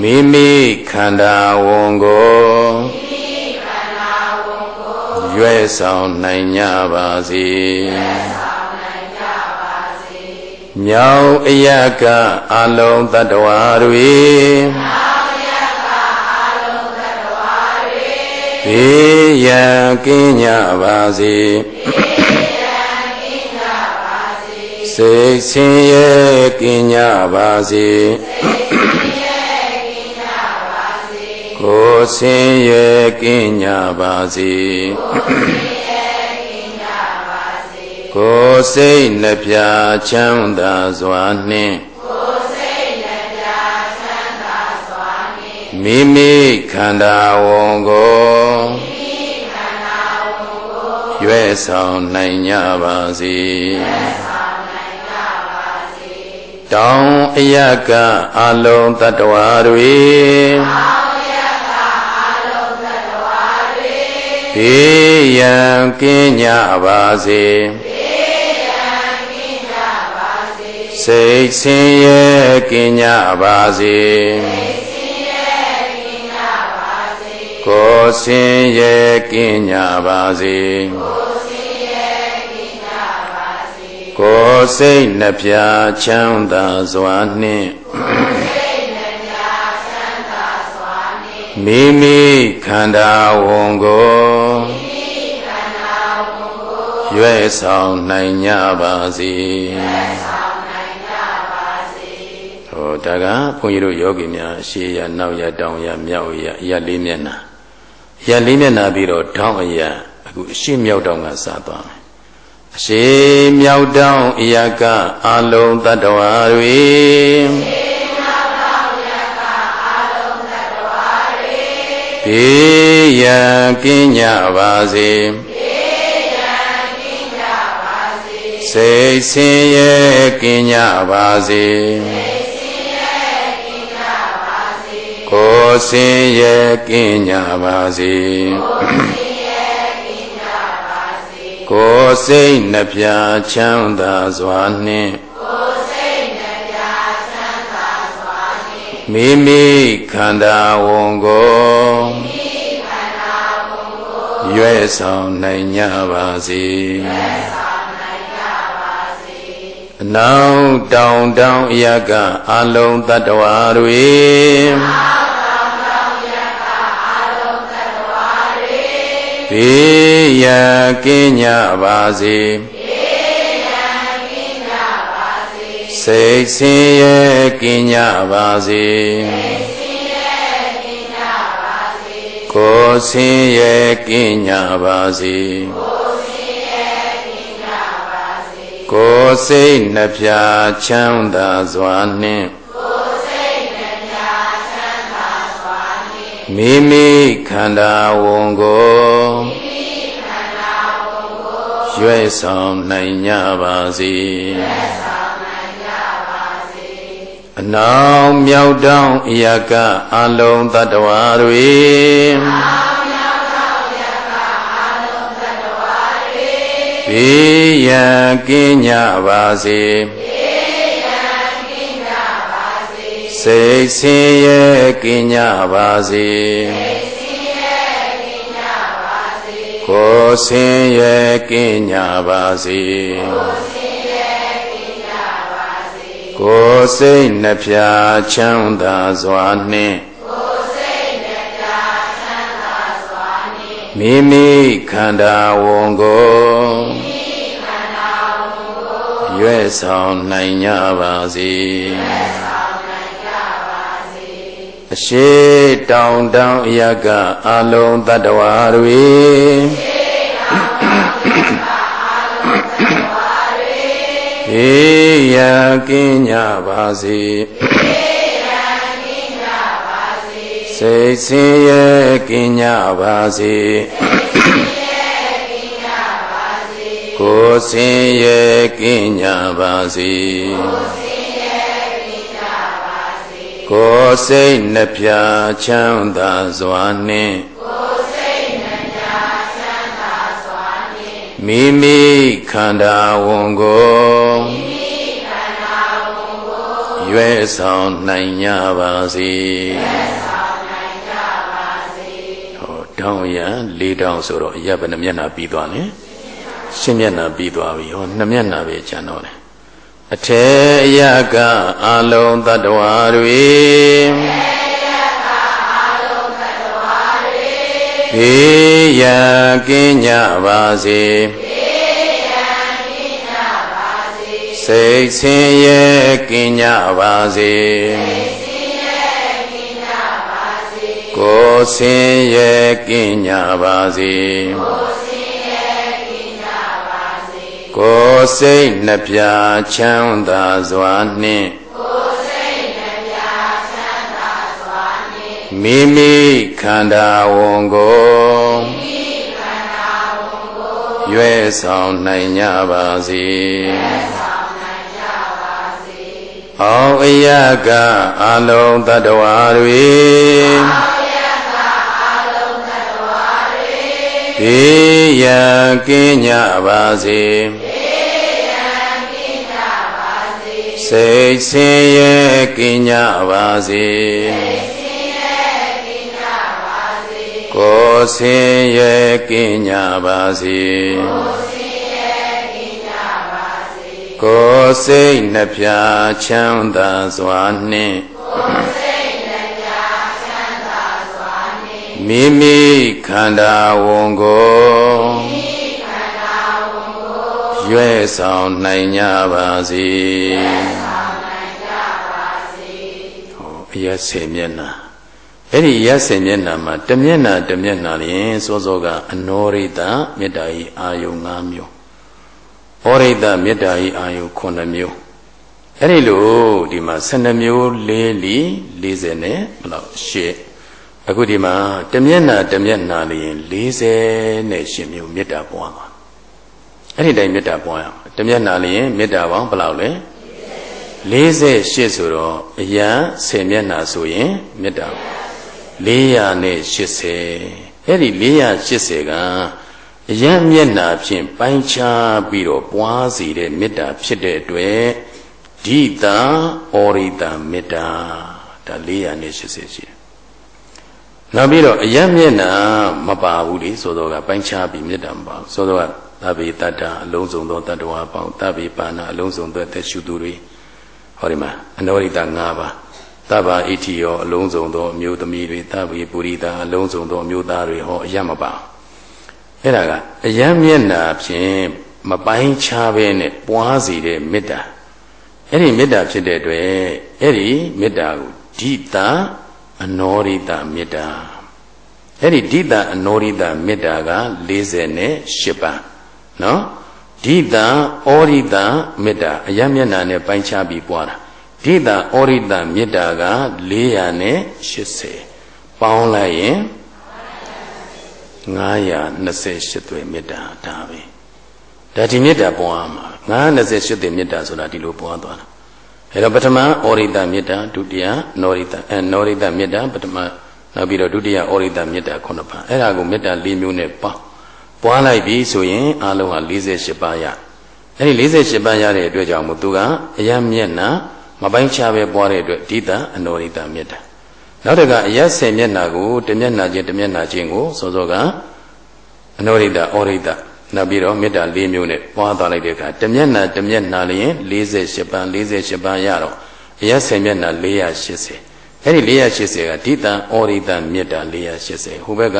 မိမိခန္ဓာဝန်ကို ရွယ်ဆောင်နိုင်ကြပါစေမြောင်အယကအလုံးတ attva တွေဘေးရန်ကင်းကြပါစေစိတ်ဆင်းရဲကင်းကြပါစေ ကိုဆင်းရဲကင်းကြပါစေကိုစိတ်နှပြချမ်းသာစွာနှင့်မိမိခန္ဓာဝန်ကိုရွယ်ဆောင်နိုင်ကြပါစေတောင်းအယကအလုံးတ attva တွေ ဘေးရန်ကင်းကြပါစေစိတ်ဆင်းရဲကင်းကြပါစေကိုယ်ဆင်းရဲကင်းကြပါစေကိုယ်စိတ်နှပြချမ်းသာစွာနှင့် မိမိခန္ဓာဝန်ကိုရွယ်ဆောင်နိုင်ကြပါစေဟောဒါကဘုန်းကြီးတို့ယောဂီများရှေးရနောက်ရတောင်ရမြောက်ရရလေးမျက်နှာရလေးမျက်နှာပြီးတော့ထောင်းအရာအခုအရှိမြောက်တောင်ကစသွားမယ်အရှိမြောက်တောင်အရာကအလုံးတ attva တွေဘေး ရန်ကင်းကြပါစေစိတ်ဆင်းရဲကင်းကြပါစေကိုယ်ဆင်းရဲကင်းကြပါစေကိုယ်စိတ်နှပြချမ်းသာစွာနှင့် မိမိခန္ဓာဝန်ကိုရွယ်ဆောင်နိုင်ကြပါစေအနောက်တောင်တောင်အရကအလုံးတ attva တွေဘေးရန်ကင်းကြပါစေ စိတ်ဆင်းရဲကင်းကြပါစေကိုယ်ဆင်းရဲကင်းကြပါစေကိုယ်စိတ်နှပြချမ်းသာစွာနှင့်မိမိခန္ဓာဝန်ကိုရွယ်ဆောင်နိုင်ကြပါစေအ နောင်မြောက်တောင်းအယကအလုံးတ attva တွေဘေးရန်ကင်းကြပါစေစိတ်ဆင်းရဲကင်းကြပါစေကိုယ်ဆင်းရဲကင်းကြပါစေ ကိုယ်စိတ်နှပြချမ်းသာစွာနှင့်မိမိခန္ဓာဝန်ကိုရွဲ့ဆောင်နိုင်ကြပါစေအရှိတောင်တောင်အရကအလုံးတ attva တွေေ ရကင်းကြပါစေစိတ်ဆင်းရဲကင်းကြပါစေကိုယ်ဆင်းရဲကင်းကြပါစေကိုယ်စိတ်နှပြချမ်းသာစွာနှင့် မိမိခန္ဓာဝန်ကိုရွယ်ဆောင်နိုင်ကြပါစေဟောတောင်းရန်လေးတောင်းဆိုတော့အရဘယ်နှမျက်နှာပြီးသွားလဲရှင်းမျက်နှာပြီးသွားပြီဟောနှစ်မျက်နှာပဲကျန်တော့တယ်အထေအရကအလုံးတ attva တွေေး ရန်ကင်းကြပါစေစိတ်ဆင်းရဲကင်းကြပါစေကိုယ်ဆင်းရဲကင်းကြပါစေကိုယ်စိတ်နှပြချမ်းသာစွာနှင့် မိမိခန္ဓာဝန်ကိုရွဲ့ဆောင်နိုင်ကြပါစေအောင်အယကအလုံးတ attva တွေေးရန်ကင်းကြပါစေစိတ်ဆင်းရဲကင်းကြပါစေ ကိုယ်ဆင်းရဲကင်းကြပါစေကိုယ်စိတ်နှပြချမ်းသာစွာနှင့်မိမိခန္ဓာဝန်ကိုရွဲ့ဆောင်နိုင်ကြပါစေဟောအရက်စေမျက်နှာ အဲ့ဒီရက်စင်မျက်နှာမှာတမျက်နှာတမျက်နှာလျင်စောစောကအနောရိတမေတ္တာဤအာယု၅မျိုးဩရိတမေတ္တာဤအာယု9မျိုးအဲ့ဒီလိုဒီမှာ12မျိုးလေးလီ40နဲ့ဘယ်လောက်ရှစ်အခုဒီမှာတမျက်နှာတမျက်နှာလျင်40နဲ့ရှင်မျိုးမေတ္တာပွားပါအဲ့ဒီတိုင်းမေတ္တာပွားရအောင်တမျက်နှာလျင်မေတ္တာပေါင်းဘယ်လောက်လဲ48ဆိုတော့အရန်10မျက်နှာဆိုရင်မေတ္တာ 480အဲ့ဒီ480ကအယံမျက်နာဖြင့်ပိုင်းခြားပြီးတော့ပွားစီတဲ့မေတ္တာဖြစ်တဲ့အတွက်ဒိတာဩရိတာမေတ္တာဒါ480ရှိတယ်နောက်ပြီးတော့အယံမျက်နာမပါဘူးလေဆိုတော့ကပိုင်းခြားပြီးမေတ္တာမပါဘူးဆိုတော့သဗ္ဗေတ္တအလုံးစုံသောတတ္တဝါပေါင်းသဗ္ဗေပါဏအလုံးစုံသောသက်ရှုသူတွေဟောဒီမှာအနောရိတ၅ပါး သဗ္ဗဣတိယောအလုံးစုံသောအမျိုးသမီးတွေသဗ္ဗေပုရိသအလုံးစုံသောအမျိုးသားတွေဟောအယမပါအဲ့ဒါကအယံမျက်နာဖြင့်မပိုင်းခြားပဲနဲ့ပွားစီတဲ့မေတ္တာအဲ့ဒီမေတ္တာဖြစ်တဲ့အတွက်အဲ့ဒီမေတ္တာကိုဒိတာအနောရိတမေတ္တာအဲ့ဒီဒိတာအနောရိတမေတ္တာက48ပါးနော်ဒိတာဩရိတမေတ္တာအယံမျက်နာနဲ့ပိုင်းခြားပြီးပွားတာ ဒိတာဩရိတမေတ္တာက480ပေါင်းလိုက်ရင်928သွေမေတ္တာဒါပဲဒါဒီမေတ္တာပွားမှာ928သွေမေတ္တာဆိုတာဒီလိုပွားသွားတာအဲတော့ပထမဩရိတမေတ္တာဒုတိယနောရိတအဲနောရိတမေတ္တာပထမနောက်ပြီးတော့ဒုတိယဩရိတမေတ္တာ9ပါးအဲ့ဒါကိုမေတ္တာ၄မျိုးနဲ့ပေါင်းပွားလိုက်ပြီဆိုရင်အလုံးဟာ48ပါးရအဲ့ဒီ48ပါးရတဲ့အတွက်ကြောင့်မို့သူကအယံမျက်နှာ မပိုင်းခြားပဲပွားတဲ့အတွက်ဒိတာအနောရိတမေတ္တာနောက်တကအရက်ဆယ်မျက်နာကိုတမျက်နာချင်းတမျက်နာချင်းကိုစောစောကအနောရိတဩရိတနောက်ပြီးတော့မေတ္တာ၄မျိုးနဲ့ပွားသွားလိုက်တဲ့အခါတမျက်နှာတမျက်နှာလျင်48ပန်း48ပန်းရတော့အရက်10မျက်နှာ480အဲ့ဒီ480ကဓိတံဩရိတမေတ္တာ480ဟိုဘက်က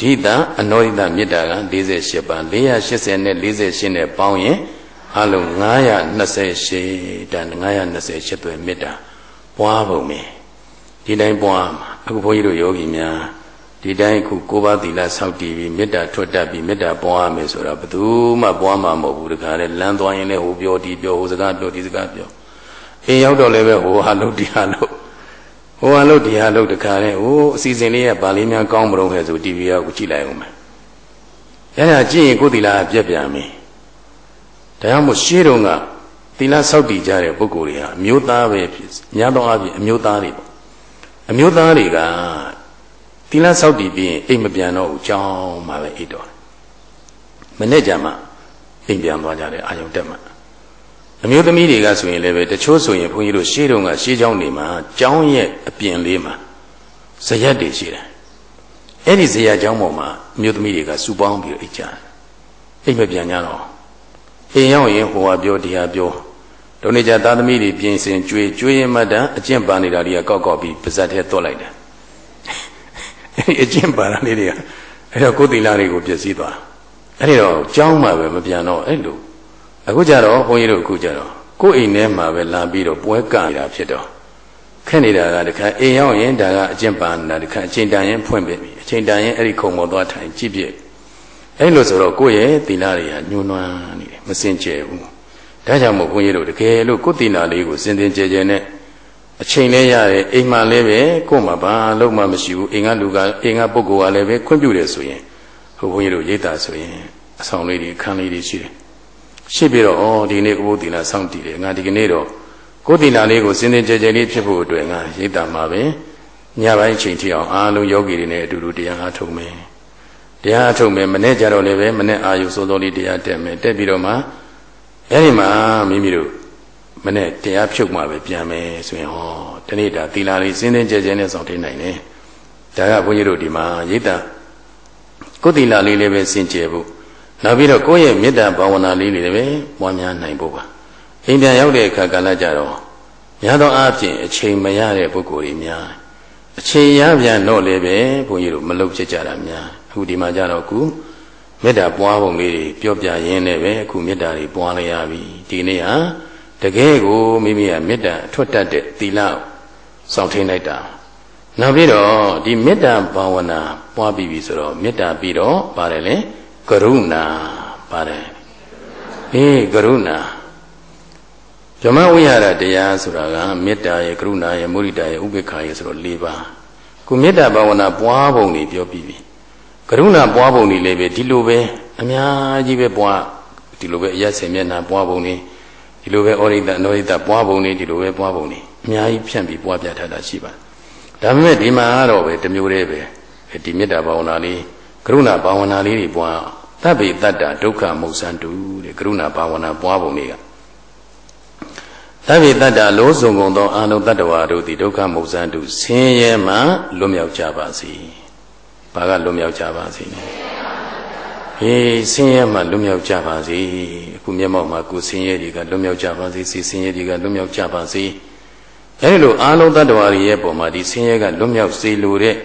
ဓိတံအနောရိတမေတ္တာက48ပန်း480နဲ့48နဲ့ပေါင်းရင် အလုံး928တန်928သွဲမေတ္တာပွားပုံပဲဒီတိုင်းပွားမှာအခုဘုန်းကြီးတို့ယောဂီများဒီတိုင်းခုကိုးပါးသီလဆောက်တည်ပြီးမေတ္တာထွတ်တတ်ပြီးမေတ္တာပွားမယ်ဆိုတာဘယ်သူမှပွားမှာမဟုတ်ဘူးတခါလေလမ်းသွားရင်လည်းဟိုပြောဒီပြောဟိုစကားပြောဒီစကားပြောအိမ်ရောက်တော့လည်းပဲဟိုဟာလို့ဒီဟာလို့ဟိုဟာလို့ဒီဟာလို့တခါလေဟိုအစီအစဉ်လေးကဗာလေးများကောင်းမလို့ခဲ့ဆို TV ရောက်ကိုကြည့်လိုက်အောင်မယ်အဲ့ဒါကြည့်ရင်ကိုယ်သီလပြက်ပြန်ပြီ ဒါကြောင့်မို့ရှေးတုန်းကသီလဆောက်တည်ကြတဲ့ပုဂ္ဂိုလ်တွေဟာအမျိုးသားပဲဖြစ်များသောအားဖြင့်အမျိုးသားတွေပေါ့အမျိုးသားတွေကသီလဆောက်တည်ပြီးရင်အိမ်မပြန်တော့ဘူးကြောင်းမှပဲအိတ်တော်မနေ့ကမှအိမ်ပြန်သွားကြတယ်အာယုံတက်မှအမျိုးသမီးတွေကဆိုရင်လည်းပဲတချို့ဆိုရင်ဘုန်းကြီးတို့ရှေးတုန်းကရှေးเจ้าနေမှာကျောင်းရဲ့အပြင်လေးမှာဇရက်တွေရှိတယ်အဲ့ဒီဇရက်ကျောင်းပေါ်မှာအမျိုးသမီးတွေကစူပေါင်းပြီးတော့အိတ်ကြတယ်အိမ်မပြန်ကြတော့ အိမ်ရောက်ရင်ဟိုဟာပြောဒီဟာပြောဒုနေကြသားသမီးတွေပြင်ဆင်ကြွေကြွေရင်မှတန်အကျင့်ပါနေတာတွေကကောက်ကောက်ပြီးပါဇက်ထဲသွတ်လိုက်တယ်အဲ့ဒီအကျင့်ပါတာလေးတွေကအဲ့တော့ကိုယ်တိလာတွေကိုပြည့်စည်သွားအဲ့ဒီတော့ကြောင်းမှပဲမပြန်တော့အဲ့လိုအခုကြတော့ဘုန်းကြီးတို့အခုကြတော့ကိုယ်အိမ်ထဲမှာပဲလာပြီးတော့ပွဲကနေတာဖြစ်တော့ခက်နေတာကတခါအိမ်ရောက်ရင်ဒါကအကျင့်ပါနေတာတခါအချိန်တန်ရင်ဖွင့်ပြပြီအချိန်တန်ရင်အဲ့ဒီခုံပေါ်သွားထိုင်ကြည့်ပြအဲ့လိုဆိုတော့ကိုယ့်ရဲ့သီလတွေကညှိုးနွမ်းနေတယ် မစင်ကြယ်ဘူးဒါကြောင့်မို့ဘုန်းကြီးတို့တကယ်လို့ကိုယ်သီလလေးကိုစင်စင်ကြယ်ကြယ်နဲ့အချိန်လေးရတယ်အိမ်မှာလည်းပဲကိုယ်မှာဘာလို့မှမရှိဘူးအိမ်ကလူကအိမ်ကပုဂ္ဂိုလ်ကလည်းပဲခွင့်ပြုတယ်ဆိုရင်ဟိုဘုန်းကြီးတို့ရိတ်တာဆိုရင်အဆောင်လေးတွေအခန်းလေးတွေရှိတယ်ရှိပြီးတော့ဩဒီနေ့ကိုယ်သီလစောင့်တည်တယ်ငါဒီကနေ့တော့ကိုယ်သီလလေးကိုစင်စင်ကြယ်ကြယ်လေးဖြစ်ဖို့အတွက်ငါရိတ်တာမှာပဲညပိုင်းချိန်ထိအောင်အားလုံးယောဂီတွေနဲ့အတူတူတရားအားထုတ်မယ် တရားအထုတ်မယ်မနေ့ကြတော့လည်းပဲမနေ့အာယုစိုးစိုးလေးတရားတက်မယ်တက်ပြီးတော့မှအဲ့ဒီမှာမိမိတို့မနေ့တရားဖြုတ်မှပဲပြန်မယ်ဆိုရင်ဟောဒီနေ့ဒါသီလာလေးစင်းစင်းကြဲကြဲနဲ့ဆောင်ထိနိုင်တယ်ဒါကဘုန်းကြီးတို့ဒီမှာရိတ်တာကိုယ်သီလာလေးလည်းပဲစင်ကြယ်ဖို့နောက်ပြီးတော့ကိုယ့်ရဲ့မေတ္တာဘာဝနာလေးတွေလည်းပဲပွားများနိုင်ဖို့ပါအိမ်ပြန်ရောက်တဲ့အခါကာလကြတော့များသောအားဖြင့်အချိန်မရတဲ့ပုဂ္ဂိုလ်တွေများအချိန်ရပြန်တော့လည်းပဲဘုန်းကြီးတို့မလုပ်ဖြစ်ကြတာများ အခုဒီမှာကြတော့ခုမေတ္တာပွားပုံလေးတွေပြောပြရင်းနဲ့ပဲအခုမေတ္တာတွေပွားလိုက်ရပြီဒီနေ့ဟာတကယ်ကိုမိမိကမေတ္တာအထွတ်တတ်တဲ့သီလစောင့်ထိန်လိုက်တာနောက်ပြီးတော့ဒီမေတ္တာဘာဝနာပွားပြီးပြီဆိုတော့မေတ္တာပြီးတော့ပါတယ်လေကရုဏာပါတယ်အေးကရုဏာဓမ္မဝိဟာရတရားဆိုတာကမေတ္တာရဲ့ကရုဏာရဲ့မုရိဒာရဲ့ဥပေက္ခာရဲ့ဆိုတော့၄ပါးခုမေတ္တာဘာဝနာပွားပုံတွေပြောပြီးပြီ ကရုဏာပွားပုံတွေလည်းပဲဒီလိုပဲအများကြီးပဲပွားဒီလိုပဲအရဆင်မျက်နှာပွားပုံတွေဒီလိုပဲဩရိတအနောရိတပွားပုံတွေဒီလိုပဲပွားပုံတွေအများကြီးဖြန့်ပြီးပွားပြထားတာရှိပါတယ်ဒါပေမဲ့ဒီမှာကတော့ပဲတစ်မျိုးတည်းပဲဒီမေတ္တာဘာဝနာလေးကရုဏာဘာဝနာလေးတွေပွားသဗ္ဗေတတ္တဒုက္ခမုတ်စံတူတဲ့ကရုဏာဘာဝနာပွားပုံတွေကသဗ္ဗေတတ္တလုံးစုံကုန်သောအာနုတ္တဝါတို့သည်ဒုက္ခမုတ်စံတူဆင်းရဲမှလွတ်မြောက်ကြပါစေ။ ဘာကလွတ်မြောက်ကြပါစေ။ဟေးဆင်းရဲမှလွတ်မြောက်ကြပါစေ။အခုမျက်မှောက်မှာကိုဆင်းရဲတွေကလွတ်မြောက်ကြပါစေ။စီဆင်းရဲတွေကလွတ်မြောက်ကြပါစေ။အဲဒီလိုအာလုံးတ attva တွေရဲ့ပုံမှာဒီဆင်းရဲကလွတ်မြောက်စေလိုတဲ့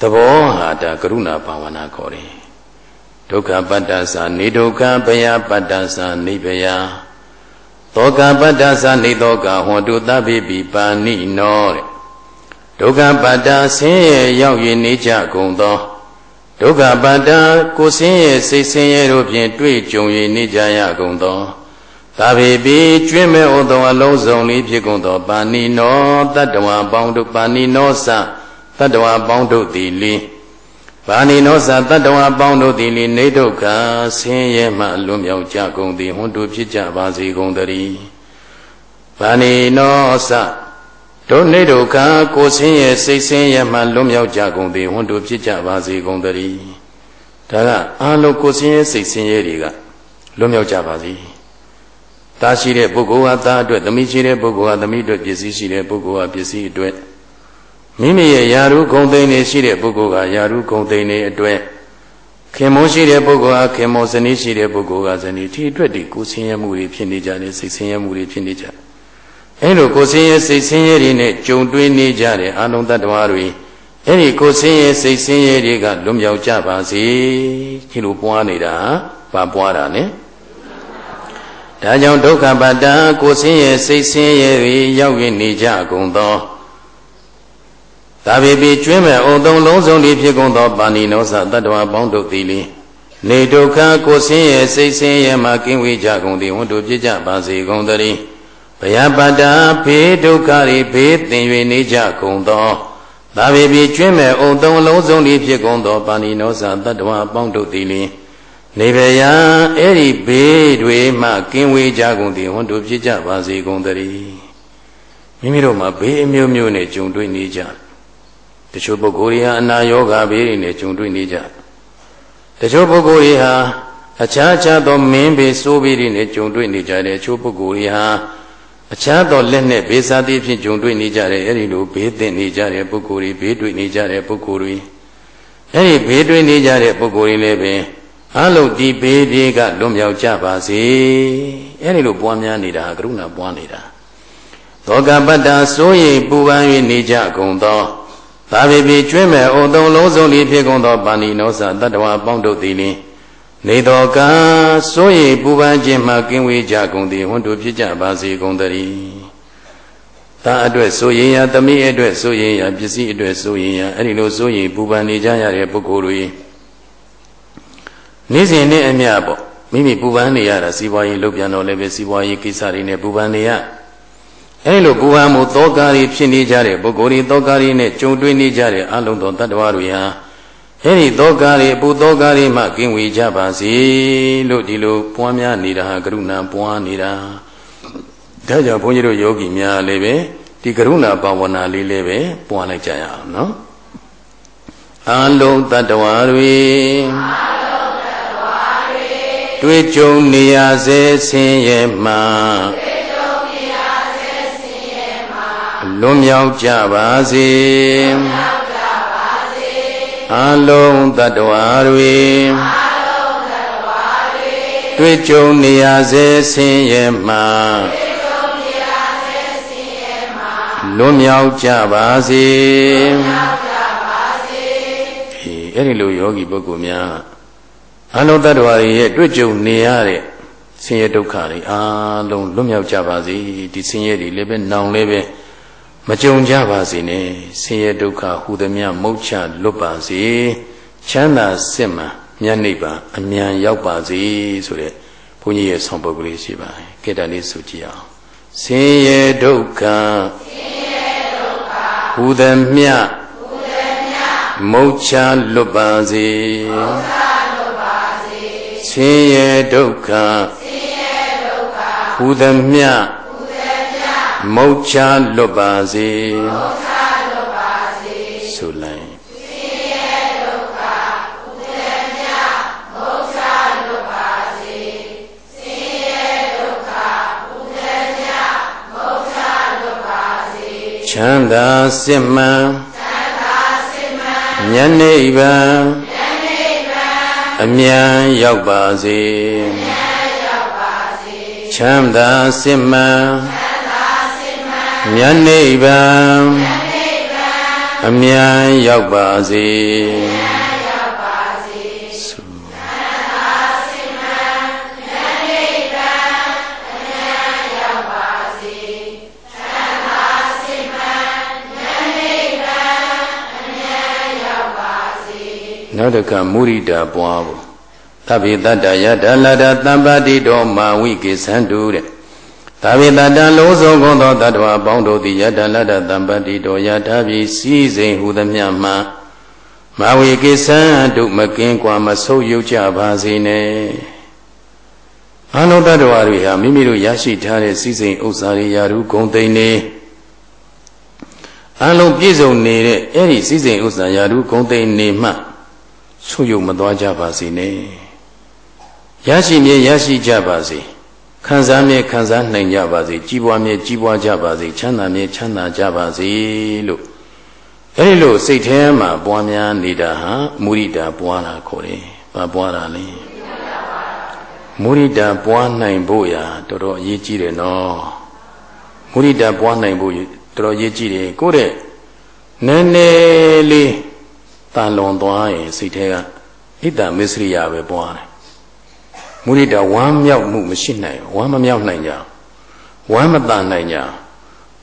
သဘောဟာဒါကရုဏာဘာဝနာခေါ်တယ်။ဒုက္ခပတ္တသာနေဒုက္ခဘယပတ္တသာနိဗ္ဗယသောကပတ္တသာနေသောကဟောတုသဗ္ဗေပိပါဏိနောတဲ့ ဒုက္ခပတ္တဆင်းရဲရောက်၍နေကြကုန်သောဒုက္ခပတ္တကိုဆင်းရဲစိတ်ဆင်းရဲတို့ဖြင့်တွေ့ကြုံ၍နေကြရကုန်သောသဗ္ဗေပိကျွင်းမဲ့ဩသောအလုံးစုံလေးဖြစ်ကုန်သောပါဏိနောတတ္တဝါပေါင်းတို့ပါဏိနောသတတ္တဝါပေါင်းတို့သည်လင်းပါဏိနောသတတ္တဝါပေါင်းတို့သည်လေနေဒုက္ခဆင်းရဲမှလွန်မြောက်ကြကုန်သည်ဟွန်းတို့ဖြစ်ကြပါစေကုန်တည်းပါဏိနောသ ဒုနေဒုက္ခကိုဆင်းရဲစိတ်ဆင်းရဲမှလွန်မြောက်ကြကုန်သည်ဟွန်းတို့ဖြစ်ကြပါစေကုန်တည်းဒါကအာလုံးကိုဆင်းရဲစိတ်ဆင်းရဲတွေကလွန်မြောက်ကြပါစေသားရှိတဲ့ပုဂ္ဂိုလ်ဟာသားအတွက်သမီးရှိတဲ့ပုဂ္ဂိုလ်ဟာသမီးအတွက်ပစ္စည်းရှိတဲ့ပုဂ္ဂိုလ်ဟာပစ္စည်းအတွက်မိမိရဲ့ယာရုဂုံသိန်းနေရှိတဲ့ပုဂ္ဂိုလ်ကယာရုဂုံသိန်းနေအတွက်ခခင်မောရှိတဲ့ပုဂ္ဂိုလ်ဟာခင်မောဇနီးရှိတဲ့ပုဂ္ဂိုလ်ကဇနီးဒီအတွက်ဒီကိုဆင်းရဲမှုတွေဖြစ်နေကြတယ်စိတ်ဆင်းရဲမှုတွေဖြစ်နေကြတယ် အဲလိုကိုဆင်းရဲစိတ်ဆင်းရဲတွေနဲ့ကြုံတွေ့နေကြတဲ့အာလုံတ attva တွေအဲ့ဒီကိုဆင်းရဲစိတ်ဆင်းရဲတွေကလွတ်မြောက်ကြပါစေဒီလိုပွားနေတာဘာပွားတာလဲဒါကြောင့်ဒုက္ခပတ္တကိုဆင်းရဲစိတ်ဆင်းရဲတွေရောက်ရနေကြကုန်သောဒါပေပြီးကျွင်းမဲ့အုံသုံးလုံးစုံဒီဖြစ်ကုန်သောပါဏိနောသတ္တဝါပေါင်းတို့သည်လေနေဒုက္ခကိုဆင်းရဲစိတ်ဆင်းရဲမှကင်းဝေးကြကုန်သည်ဝန်တို့ပြကြပါစေကုန်သတည်း ဘယပတ္တာဖေဒုက္ခတွေဘေးသင်၍နေကြကုန်သောဒါပေပြီးကျွင်းမဲ့အုံသုံးလုံးစုံဒီဖြစ်ကုန်သောပါဏိနောသတ္တဝါပေါင်းတို့သည်လေနေဗယံအဲ့ဒီဘေးတွေမှကင်းဝေးကြကုန်သည်ဝန်တို့ပြကြပါစေကုန်သတည်းမိမိတို့မှာဘေးအမျိုးမျိုးနဲ့ကြုံတွေ့နေကြတချို့ပုဂ္ဂိုလ်တွေဟာအနာရောဂါဘေးတွေနဲ့ကြုံတွေ့နေကြတချို့ပုဂ္ဂိုလ်တွေဟာအခြားခြားသောမင်းဘေးစိုးဘေးတွေနဲ့ကြုံတွေ့နေကြတယ်တချို့ပုဂ္ဂိုလ်တွေဟာ အခြားသောလက်နဲ့ဘေးစားသည်ဖြင့်ကြုံတွေ့နေကြတယ်အဲ့ဒီလိုဘေးသင့်နေကြတဲ့ပုဂ္ဂိုလ်တွေဘေးတွေ့နေကြတဲ့ပုဂ္ဂိုလ်တွေအဲ့ဒီဘေးတွေ့နေကြတဲ့ပုဂ္ဂိုလ်တွေလည်းပဲအလုံးဒီဘေးတွေကလွတ်မြောက်ကြပါစေအဲ့ဒီလိုပွားများနေတာကရုဏာပွားနေတာသောကပတ္တာစိုးရိမ်ပူပန်၍နေကြကုန်သောသာပေပြီကျွင်းမဲ့အိုသုံးလုံးစုံဤဖြစ်ကုန်သောပါဏိနောသတတ္တဝါပေါင်းတို့သည်လင် နေတော်ကစိုးရိမ်ပူပန်ခြင်းမှကင်းဝေးကြကုန်သည်ဝန်တို့ဖြစ်ကြပါစေကုန်သတည်းသာအတွက်စိုးရင်ရသမီးအတွက်စိုးရင်ရပစ္စည်းအတွက်စိုးရင်ရအဲ့ဒီလိုစိုးရင်ပူပန်နေကြရတဲ့ပုဂ္ဂိုလ်တွေနေ့စဉ်နဲ့အမျှပေါ့မိမိပူပန်နေရတာစီးပွားရေးလုပ်ပြန်တော့လည်းပဲစီးပွားရေးကိစ္စတွေနဲ့ပူပန်နေရအဲလိုပူပန်မှုသောကာရီဖြစ်နေကြတဲ့ပုဂ္ဂိုလ်တွေသောကာရီနဲ့ကြုံတွေ့နေကြတဲ့အလုံးစုံတ attva တွေဟာ အဲဒီသောကာရီအပူသောကာရီမှကင်းဝေကြပါစေလို့ဒီလိုပွားများနေတာဟာကရုဏာပွားနေတာဒါကြောင့်ဘုန်းကြီးတို့ယောဂီများလည်းပဲဒီကရုဏာဘာဝနာလေးလည်းပဲပွားလိုက်ကြရအောင်နော်အလုံးတ attva တွေတွေ့ကြုံနေရစေဆင်းရဲမှလွန်မြောက်ကြပါစေ အလုံးတ attva တွေတွေ့ကြုံနေရစေဆင်းရဲမှလွန်မြောက်ကြပါစေအဲ့ဒီလိုယောဂီပုဂ္ဂိုလ်များအလုံးတ attva တွေရဲ့တွေ့ကြုံနေရတဲ့ဆင်းရဲဒုက္ခတွေအားလုံးလွတ်မြောက်ကြပါစေဒီဆင်းရဲတွေလည်းပဲနောင်လည်းပဲ မကြုံကြပါစေနဲ့ဆင်းရဲဒုက္ခဟူသည်များမုတ်ချလွတ်ပါစေချမ်းသာစစ်မှန်မြတ်နိဗ္ဗာန်အမြန်ရောက်ပါစေဆိုတဲ့ဘုန်းကြီးရဲ့ဆောင်းပုဒ်ကလေးရှိပါတယ်။ကေတလေးဆိုကြည့်အောင်။ဆင်းရဲဒုက္ခဆင်းရဲဒုက္ခဟူသည်မြတ်ဟူသည်မြတ်မုတ်ချလွတ်ပါစေမုတ်ချလွတ်ပါစေဆင်းရဲဒုက္ခဆင်းရဲဒုက္ခဟူသည် မြတ်မုတ်ချလွတ်ပါစေမုတ်ချလွတ်ပါစေဆိုလိုက်ချမ်းသာစစ်မှန်ချမ်းသာစစ်မှန်ဉာဏ်နိဗ္ဗာန်ဉာဏ်နိဗ္ဗာန်အမြန်ရောက်ပါစေအမြန်ရောက်ပါစေချမ်းသာစစ်မှန်ချ မ်းမြတ်နိဗ္ဗာန်အမြန်ရောက်ပါစေနောက်တစ်ခါမုရိဒာပွားဖို့သဗ္ဗေတတ္တယတလတ္တသံပါတိတောမာဝိကေသန္တုတဲ့ သာဝေတတံလုံးစုံကုန်သောတ attva အပေါင်းတို့သည်ယတလတ္တတံပတိတောယထာပြီစီစဉ်ဟူသမျှမှမဝေကိသံတုမကင်းကွာမဆုပ်ယုတ်ကြပါစေနဲ့အလုံးတ attva တွေဟာမိမိတို့ရရှိထားတဲ့စီစဉ်ဥစ္စာတွေယာရုဂုံသိမ်းနေအလုံးပြည့်စုံနေတဲ့အဲ့ဒီစီစဉ်ဥစ္စာယာရုဂုံသိမ်းနေမှဆုပ်ယုတ်မသွားကြပါစေနဲ့ရရှိမြဲရရှိကြပါစေ။ ခံစားမြဲခံစားနိုင်ကြပါစေကြီးပွားမြဲကြီးပွားကြပါစေချမ်းသာမြဲချမ်းသာကြပါစေလို့အဲဒီလိုစိတ်ထဲမှာပွားများနေတာဟာမုရိဒာပွားတာခေါ်တယ်ဘာပွားတာလဲမုရိဒပွားနိုင်ဖို့ရာတော်တော်အရေးကြီးတယ်နော်မုရိဒပွားနိုင်ဖို့တော်တော်အရေးကြီးတယ်ကိုယ့်တဲ့နည်းနည်းလေးတန်လွန်သွားရင်စိတ်ထဲကဣဒ္ဓမစ္စရိယပဲပွားတယ် မုရိဒဝမ်းမြောက်မှုမရှိနိုင်ဝမ်းမမြောက်နိုင်ကြဝမ်းမတန်နိုင်ကြ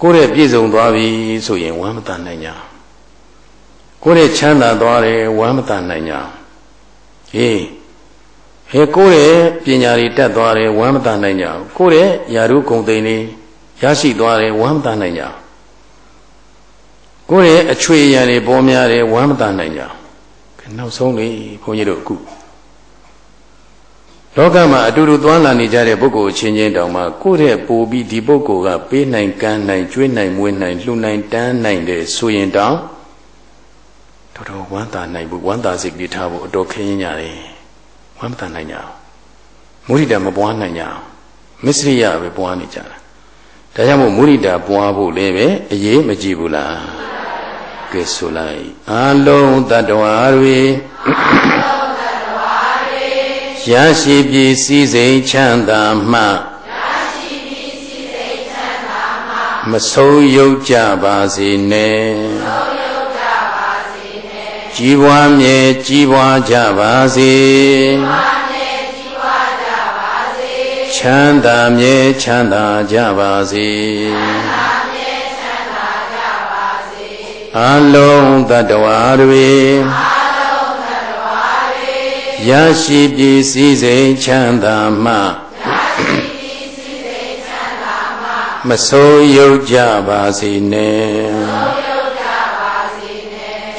ကိုယ့်ရဲ့ပြည့်စုံသွားပြီဆိုရင်ဝမ်းမတန်နိုင်ကြကိုယ့်ရဲ့ချမ်းသာသွားတယ်ဝမ်းမတန်နိုင်ကြဟေးဟဲကိုယ့်ရဲ့ပညာတွေတက်သွားတယ်ဝမ်းမတန်နိုင်ကြကိုယ့်ရဲ့ယာရုဂုံသိန်းတွေရရှိသွားတယ်ဝမ်းမတန်နိုင်ကြကိုယ့်ရဲ့အချွေရံတွေပေါ်များတယ်ဝမ်းမတန်နိုင်ကြနောက်ဆုံးလေဘုန်းကြီးတို့အခု လောကမှာအတူတူသွားလာနေကြတဲ့ပုဂ္ဂိုလ်ချင်းချင်းတောင်မှကိုယ့်ရဲ့ပိုပြီးဒီပုဂ္ဂိုလ်ကပေးနိုင်ကမ်းနိုင်ကျွေးနိုင်မွေးနိုင်လှူနိုင်တန်းနိုင်တဲ့ဆိုရင်တောင်တော်တော်ဝမ်းသာနိုင်ဘူးဝမ်းသာစိတ်ကလေးထားဖို့အတော်ခင်းရင်ရတယ်ဝမ်းမသာနိုင်ကြအောင်မုရိဒာမပွားနိုင်ကြအောင်မစ္စရိယပဲပွားနေကြတာဒါကြောင့်မို့မုရိဒာပွားဖို့လည်းပဲအရေးမကြည့်ဘူးလားကဲဆိုလိုက်အလုံးတ attva တွေ ရရှိပြီးစည်းစိမ်ချမ်းသာမှမဆုံးယုတ်ကြပါစေနဲ့ကြီးပွားမြဲကြီးပွားကြပါစေချမ်းသာမြဲချမ်းသာကြပါစေအလုံးတ attva တွေ ရရှိပြီးစည်းစိမ်ချမ်းသာမှမဆိုးရုပ်ကြပါစေနဲ့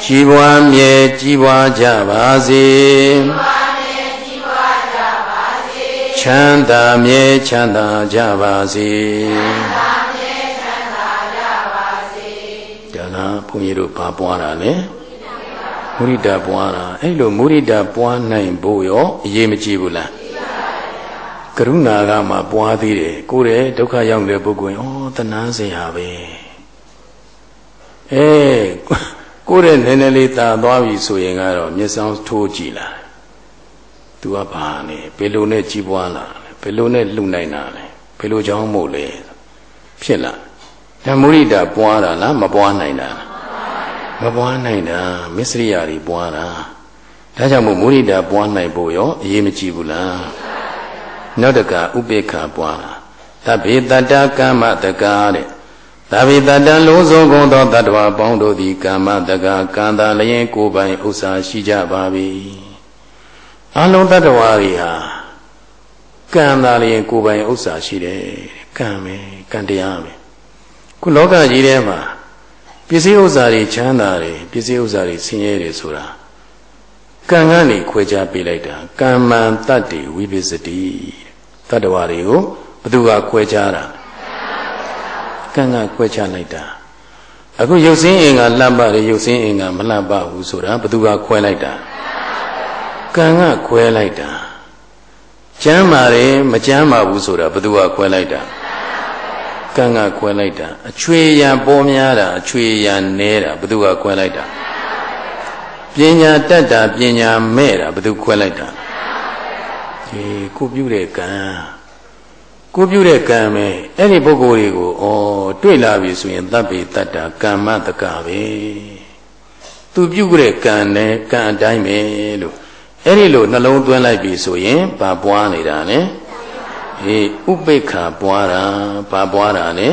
ကြီးပွားမြဲကြီးပွားကြပါစေချမ်းသာမြဲချမ်းသာကြပါစေဒါလားဘုန်းကြီးတို့ဘာပွားတာလဲ မုရိဒပွားတာအဲ့လိုမုရိဒပွားနိုင်ဖို့ရောအရေးမကြီးဘူးလားကရုဏာကမှပွားသေးတယ်ကိုယ်ရဲ့ဒုက္ခရောက်တဲ့ပုဂ္ဂိုလ်ဩတနာစရာပဲအဲကိုယ်ရဲ့နည်းနည်းလေးတာသွားပြီဆိုရင်ကတော့မျက်စောင်းထိုးကြည့်လာသူကဘာလဲဘယ်လိုနဲ့ကြီးပွားလာလဲဘယ်လိုနဲ့လှူနိုင်တာလဲဘယ်လိုကြောင်းမို့လဲဖြစ်လာဓမ္မရိဒပွားတာလားမပွားနိုင်တာလား မပွားနိုင်တာမစ္စရိယာတွေပွားတာဒါကြောင့်မို့မုရိဒာပွားနိုင်ဖို့ရောအရေးမကြီးဘူးလားနောက်တကဥပေက္ခပွားတာသဗ္ဗေတတ္တကမ္မတကာတဲ့သဗ္ဗေတတ္တလုံးစုံကုန်သောတ attva ပေါင်းတို့သည်ကာမတကာကံတာလျင်ကိုယ်ပိုင်ဥစ္စာရှိကြပါပြီအလုံးတ attva တွေဟာကံတာလျင်ကိုယ်ပိုင်ဥစ္စာရှိတယ်ကံပဲကံတရားပဲခုလောကကြီးထဲမှာ ပစ္စည်းဥစ္စာတွေချမ်းသာတယ်ပစ္စည်းဥစ္စာတွေဆင်းရဲတယ်ဆိုတာကံကနေခွဲခြားပေးလိုက်တာကမ္မံတတ္တိဝိပစ္စတိတတ္တဝါတွေကိုဘသူကခွဲခြားတာကံကခွဲခြားလိုက်တာအခုရုပ်စင်းအင်္ဂါလှပတယ်ရုပ်စင်းအင်္ဂါမလှပဘူးဆိုတာဘသူကခွဲလိုက်တာကံကခွဲလိုက်တာကျမ်းပါတယ်မကျမ်းပါဘူးဆိုတာဘသူကခွဲလိုက်တာ ကံကခွဲလိုက်တာအချွေရံပေါ်များတာအချွေရံနဲတာဘသူကခွဲလိုက်တာပညာတတ်တာပညာမဲ့တာဘသူခွဲလိုက်တာဒီကိုပြုတဲ့ကံကိုပြုတဲ့ကံပဲအဲ့ဒီပုဂ္ဂိုလ်တွေကိုဩတွေ့လာပြီဆိုရင်တပ်ပေတတ်တာကမ္မတကပဲသူပြုတဲ့ကံနဲ့ကံအတိုင်းပဲလို့အဲ့ဒီလိုနှလုံးသွင်းလိုက်ပြီဆိုရင်ဘာပွားနေတာလဲ အေးဥပိ္ပခာပွားတာဘာပွားတာလဲ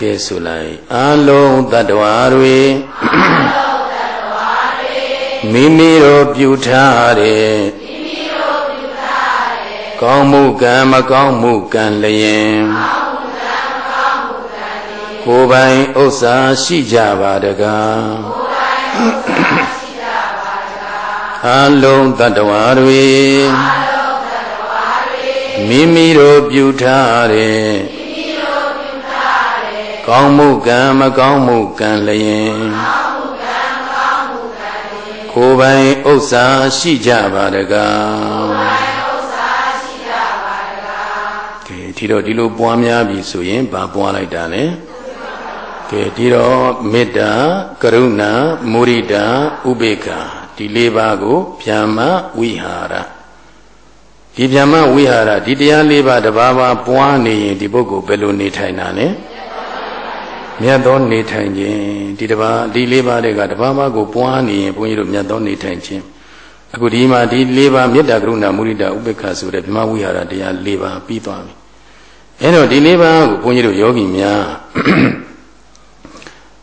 ကဲဆိုလိုက်အလုံးတ attva တွေမိမိတို့ပြုထားတဲ့ကောင်းမှုကံမကောင်းမှုကံလျင်ကိုယ်ပိုင်ဥစ္စာရှိကြပါတကားအလုံးတ attva တွေ မိမိတို့ပြုထားတဲ့ကောင်းမှုကံမကောင်းမှုကံလျင်ကိုယ်ပိုင်ဥစ္စာရှိကြပါတကားကဲဒီတော့ဒီလိုပွားများပြီဆိုရင်ဘာပွားလိုက်တာလဲကဲဒီတော့မေတ္တာကရုဏာမုရိဒာဥပေက္ခဒဒီ၄ပါးကိုဗျမ္မဝိဟာရ ဒီဗျမ္မဝိဟာရဒီတရား၄ပါးတဘာဘာပွားနေရင်ဒီပုဂ္ဂိုလ်ဘယ်လိုနေထိုင်တာလဲမြတ်သောနေထိုင်ခြင်းဒီတဘာဒီ၄ပါးတွေကတဘာဘာကိုပွားနေရင်ဘုန်းကြီးတို့မြတ်သောနေထိုင်ခြင်းအခုဒီမှာဒီ၄ပါးမေတ္တာကရုဏာမုဒိတာဥပေက္ခဆိုတဲ့ဗြဟ္မဝိဟာရတရား၄ပါးပြီးသွားပြီအဲတော့ဒီ၄ပါးကိုဘုန်းကြီးတို့ယောဂီများ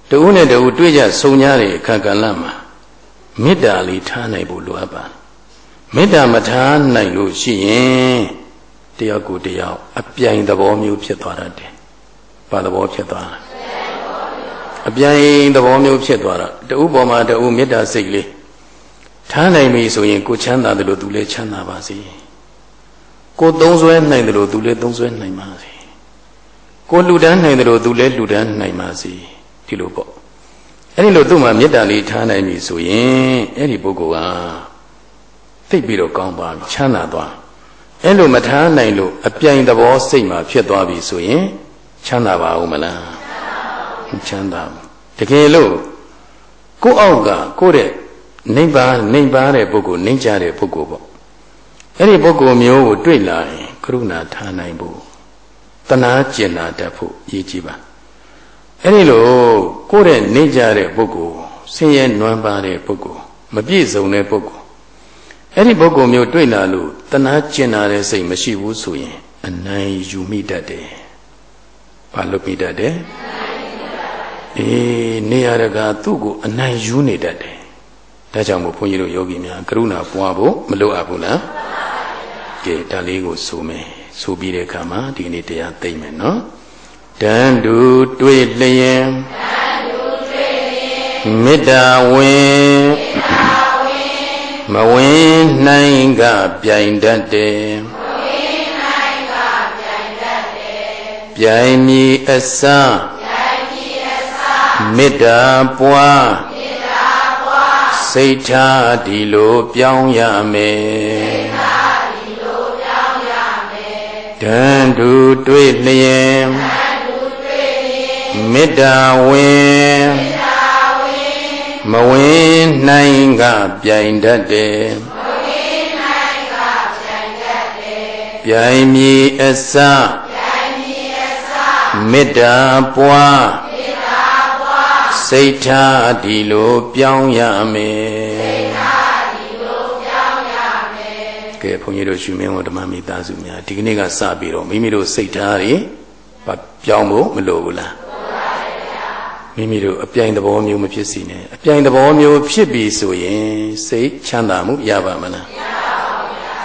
တဦးနဲ့တဦးတွေ့ကြဆုံကြတဲ့အခါကဏ္ဍမှာမေတ္တာလေးထားနိုင်ဖို့လိုအပ်ပါ မေတ္တာမထားနိုင်လို့ရှိရင်တယောက်ကိုတယောက်အပြိုင်သဘောမျိုးဖြစ်သွားတတ်တယ်။ဘာသဘောဖြစ်သွားလဲ။အပြိုင်သဘောမျိုးဖြစ်သွားတော့တဦးပေါ်မှာတဦးမေတ္တာစိတ်လေးထားနိုင်ပြီဆိုရင်ကိုချမ်းသာတယ်လို့သူလည်းချမ်းသာပါစေကိုသုံးဆွဲနိုင်တယ်လို့သူလည်းသုံးဆွဲနိုင်ပါစေကိုလှူဒန်းနိုင်တယ်လို့သူလည်းလှူဒန်းနိုင်ပါစေဒီလိုပေါ့အဲ့ဒီလိုသူ့မှာမေတ္တာလေးထားနိုင်ပြီဆိုရင်အဲ့ဒီပုဂ္ဂိုလ်ဟာ သိပြီးတော့ကောင်းပါပြီချမ်းသာသွားအဲ့လိုမထားနိုင်လို့အပြိုင်သဘောစိတ်မှာဖြစ်သွားပြီဆိုရင်ချမ်းသာပါဦးမလားချမ်းသာတကယ်လို့ကိုယ့်အောက်ကကိုယ့်တဲ့နိဗ္ဗာန်နိဗ္ဗာန်တဲ့ပုဂ္ဂိုလ်နိကြတဲ့ပုဂ္ဂိုလ်ပေါ့အဲ့ဒီပုဂ္ဂိုလ်မျိုးကိုတွေ့လာရင်ကရုဏာထားနိုင်ဖို့တနာကျင်နာတတ်ဖို့ရည်ကြည်ပါအဲ့ဒီလိုကိုယ့်ရဲ့နိကြတဲ့ပုဂ္ဂိုလ်ဆင်းရဲနွမ်းပါတဲ့ပုဂ္ဂိုလ်မပြည့်စုံတဲ့ပုဂ္ဂိုလ် အဲ့ဒီပုဂ္ဂိုလ်မျိုးတွေ့လာလို့တနာကျင်နာတဲ့စိတ်မရှိဘူးဆိုရင် အနိုင်ယူမိတတ်တယ်ဘာလုပ်မိတတ်တယ်အေးနေရတကသူ့ကိုအနိုင်ယူနေတတ်တယ်ဒါကြောင့်မို့ဘုန်းကြီးတို့ယောဂီများကရုဏာပွားဖို့မလိုအပ်ဘူးလားကဲဒါလေးကိုဆိုမယ်ဆိုပြီးတဲ့အခါမှာဒီနေ့တရားသိမ့်မယ်နော်တန်တူတွေ့လျင်မေတ္တာဝင် မဝင်နိုင်ကပြိုင်တတ်တယ်ပြိုင်မီအစမေတ္တာပွားစိတ်ထားဒီလိုပြောင်းရမယ်တန်တူတွေ့လျင်မေတ္တာဝင် မဝင်နိုင်ကပြိုင်တတ်တယ်ပြိုင်မီအစမေတ္တာပွားစိတ်ထားဒီလိုပြောင်းရမယ်စိတ်ထားဒီလိုပြောင်းရမယ်ကဲဘုန်းကြီးတို့ရှင်မင်းဝဓမ္မမိသားစုများဒီကနေ့ကစပြီးတော့မိမိတို့စိတ်ထားတွေပြောင်းဖို့မလိုဘူးလား မိမိတို့အပြိုင်သဘောမျိုးမဖြစ်စီနဲ့အပြိုင်သဘောမျိုးဖြစ်ပြီဆိုရင်စိတ်ချမ်းသာမှုရပါမလားမရပါ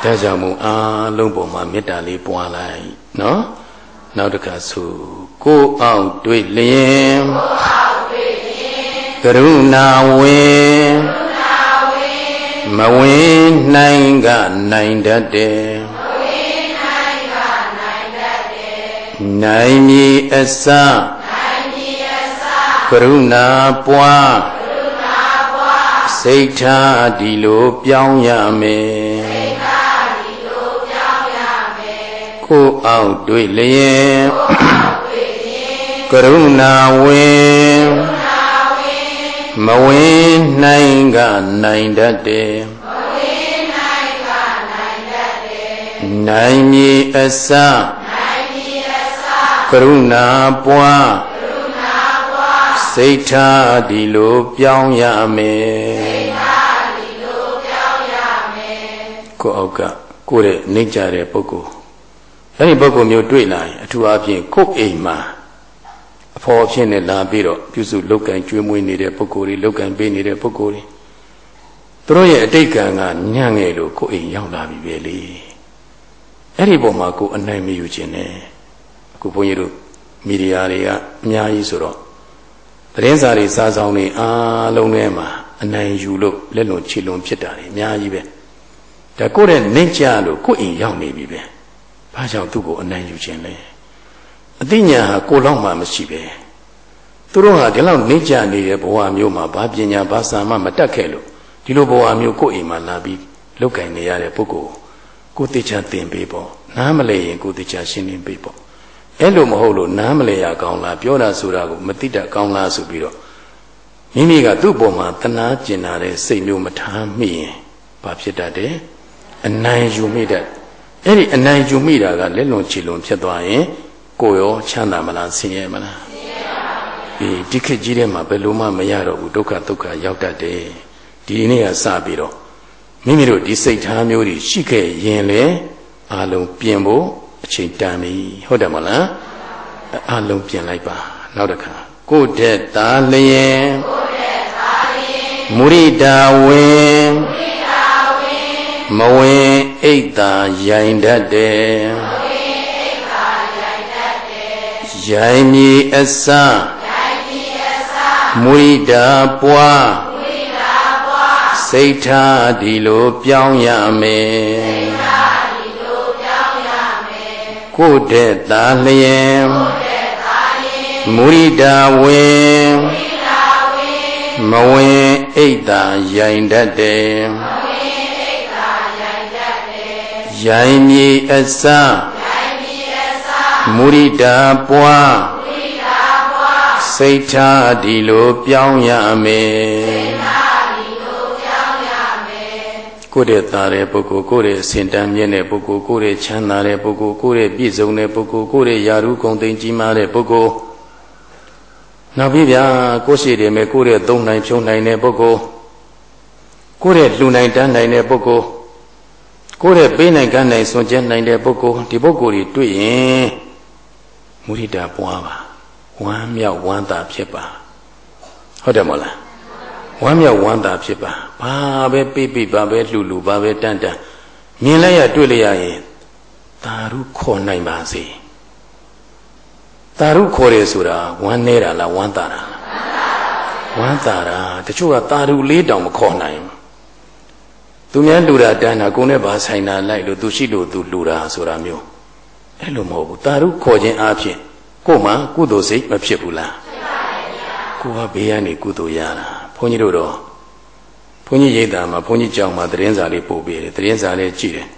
ဘူးဒါကြောင့်မို့အားလုံးပေါ်မှာမေတ္တာလေးပွားလိုက်နော်နောက်တစ်ခါဆိုကိုအောင်တွေ့လျင်ကိုအောင်ကရုဏာဝင်မဝင်နိုင်ကနိုင်တတ်တယ်နိုင်မည်အစ ကရုဏာပွားစိတ်ထားဒီလိုပြောင်းရမယ်ကိုအောက်တွေ့လျင်ကရုဏာဝင်မဝင်နိုင်ကနိုင်တတ်တယ်မဝင်နိုင်ကနိုင်တတ်တယ်နိုင်မည်အစနိုင်မည်အစကရုဏာပွားကရုဏာပွား စိတ်ထားဒီလိုပြောင်းရမယ်စိတ်ထားဒီလိုပြောင်းရမယ်ကိုအောက်ကကိုယ့်ရဲ့နှိမ့်ကြတဲ့ပုဂ္ဂိုလ်အဲ့ဒီပုဂ္ဂိုလ်မျိုးတွေ့လာရင်အထူးအားဖြင့်ကိုယ့်အိမ်မှာအဖော်အဖြစ်နဲ့လာပြီးတော့ပြုစုလောက်ကင်ကျွေးမွေးနေတဲ့ပုဂ္ဂိုလ်တွေလောက်ကင်ပေးနေတဲ့ပုဂ္ဂိုလ်တွေသူတို့ရဲ့အတိတ်ကံကညံ့ငယ်လို့ကိုယ်အိမ်ရောက်လာပြီပဲလေအဲ့ဒီပုံမှာကိုယ်အနိုင်မယူခြင်းနဲ့အခုဘုန်းကြီးတို့မီဒီယာတွေကအများကြီးဆိုတော့ သတင်းစာတွေစားဆောင်တွေအားလုံးထဲမှာအနိုင်ယူလို့လက်လွန်ခြေလွန်ဖြစ်တာတွေအများကြီးပဲဒါကိုယ့်ရဲ့နှိမ့်ကြလို့ကိုယ်အိမ်ရောက်နေပြီပဲဘာကြောင့်သူ့ကိုအနိုင်ယူခြင်းလဲအသိဉာဏ်ဟာကိုလောက်မှမရှိပဲသူတို့ဟာဒီလောက်နေကြနေတဲ့ဘဝမျိုးမှာဘာပညာဘာစာမှမတတ်ခဲ့လို့ဒီလိုဘဝမျိုးကိုယ့်အိမ်မှာလာပြီးလောက်ကင်နေရတဲ့ပုဂ္ဂိုလ်ကိုသိချာသင်ပေးပေါ့နားမလဲရင်ကိုသိချာရှင်းလင်းပေးပေါ့ အဲ့လိုမဟုတ်လို့နားမလဲရကောင်းလားပြောတာဆိုတာကိုမသိတတ်ကောင်းလားဆိုပြီးတော့မိမိကသူ့ပေါ်မှာတနာကျင်လာတဲ့စိတ်မျိုးမထားမိရင်ဘာဖြစ်တတ်တယ်အနိုင်ယူမိတတ်အဲ့ဒီအနိုင်ယူမိတာကလက်လွန်ချီလွန်ဖြစ်သွားရင်ကိုရောချမ်းသာမလားဆင်းရဲမလားဆင်းရဲပါဘူးဒီခေတ်ကြီးထဲမှာဘယ်လိုမှမရတော့ဘူးဒုက္ခဒုက္ခရောက်တတ်တယ်ဒီနေ့ကစပြီးတော့မိမိတို့ဒီစိတ်ထားမျိုးတွေရှိခဲ့ရင်လေအလုံးပြင်ဖို့ အချိန်တန်ပြီဟုတ်တယ်မလားအလုံးပြင်လိုက်ပါနောက်တစ်ခါကိုယ့်တဲ့သားလျင်ကိုယ့်တဲ့သားလျင်မုရိတာဝင်မုရိတာဝင်မဝင်အိတ်သာရိုင်တတ်တယ်မဝင်အိတ်သာရိုင်တတ်တယ်ရိုင်မြေအစရိုင်မြေအစမုရိတာပွားမုရိတာပွားစိတ်ထားဒီလိုပြောင်းရမယ် ကိုယ့်တဲ့သားလျင်ကိုယ့်မုရိတာဝင်မဝင်အိတ်သာရိုင်တတ်တယ်ရိုင်မြေအစမုရိတာပွားစိတ်ထားဒီလိုပြောင်းရမယ် ကိုယ့်ရဲ့သားတဲ့ပုဂ္ဂိုလ်ကိုယ့်ရဲ့အစဉ်တန်းမြင့်တဲ့ပုဂ္ဂိုလ်ကိုယ့်ရဲ့ချမ်းသာတဲ့ပုဂ္ဂိုလ်ကိုယ့်ရဲ့ပြည့်စုံတဲ့ပုဂ္ဂိုလ်ကိုယ့်ရဲ့ယာရုဂုံသိမ်းကြီးမားတဲ့ပုဂ္ဂိုလ်နောက်ပြီးဗျာကိုရှိတယ်မဲ့ကိုတဲ့သုံးနိုင်ဖြုံနိုင်တဲ့ပုဂ္ဂိုလ်ကိုတဲ့လှူနိုင်တန်းနိုင်တဲ့ပုဂ္ဂိုလ်ကိုတဲ့ပေးနိုင်ကမ်းနိုင်စွန့်ကြဲနိုင်တဲ့ပုဂ္ဂိုလ်ဒီပုဂ္ဂိုလ်တွေတွေ့ရင်မုရိဒာပွားပါဝမ်းမြောက်ဝမ်းသာဖြစ်ပါဟုတ်တယ်မဟုတ်လား ဝမ်းမြောက်ဝမ်းသာဖြစ်ပါဘာပဲပြပြဘာပဲလှူလှူဘာပဲတန်တန်မြင်လိုက်ရတွေ့လိုက်ရရင်သာရုခေါ်နိုင်ပါစေတာရုခေါ်တယ်ဆိုတာဝမ်းနေတာလားဝမ်းသာတာလားဝမ်းသာတာတချို့ကတာရုလေးတောင်မခေါ်နိုင်သူများလူတာတန်းတာကိုယ်နဲ့ဘာဆိုင်တာလိုက်လို့သူရှိလို့သူလူတာဆိုတာမျိုးအဲ့လိုမဟုတ်ဘူးတာရုခေါ်ခြင်းအပြင်ကို့မှာကုသိုလ်စိတ်မဖြစ်ဘူးလားကိုကဘေးကနေကုသိုလ်ရတာ ဘုန်းကြီးတို့တော့ဘုန်းကြီးရိတ်တာမှာဘုန်းကြီးကြောင်မှာသတင်းစာလေးပို့ပေးတယ်သတင်းစာလေးကြည့်တယ်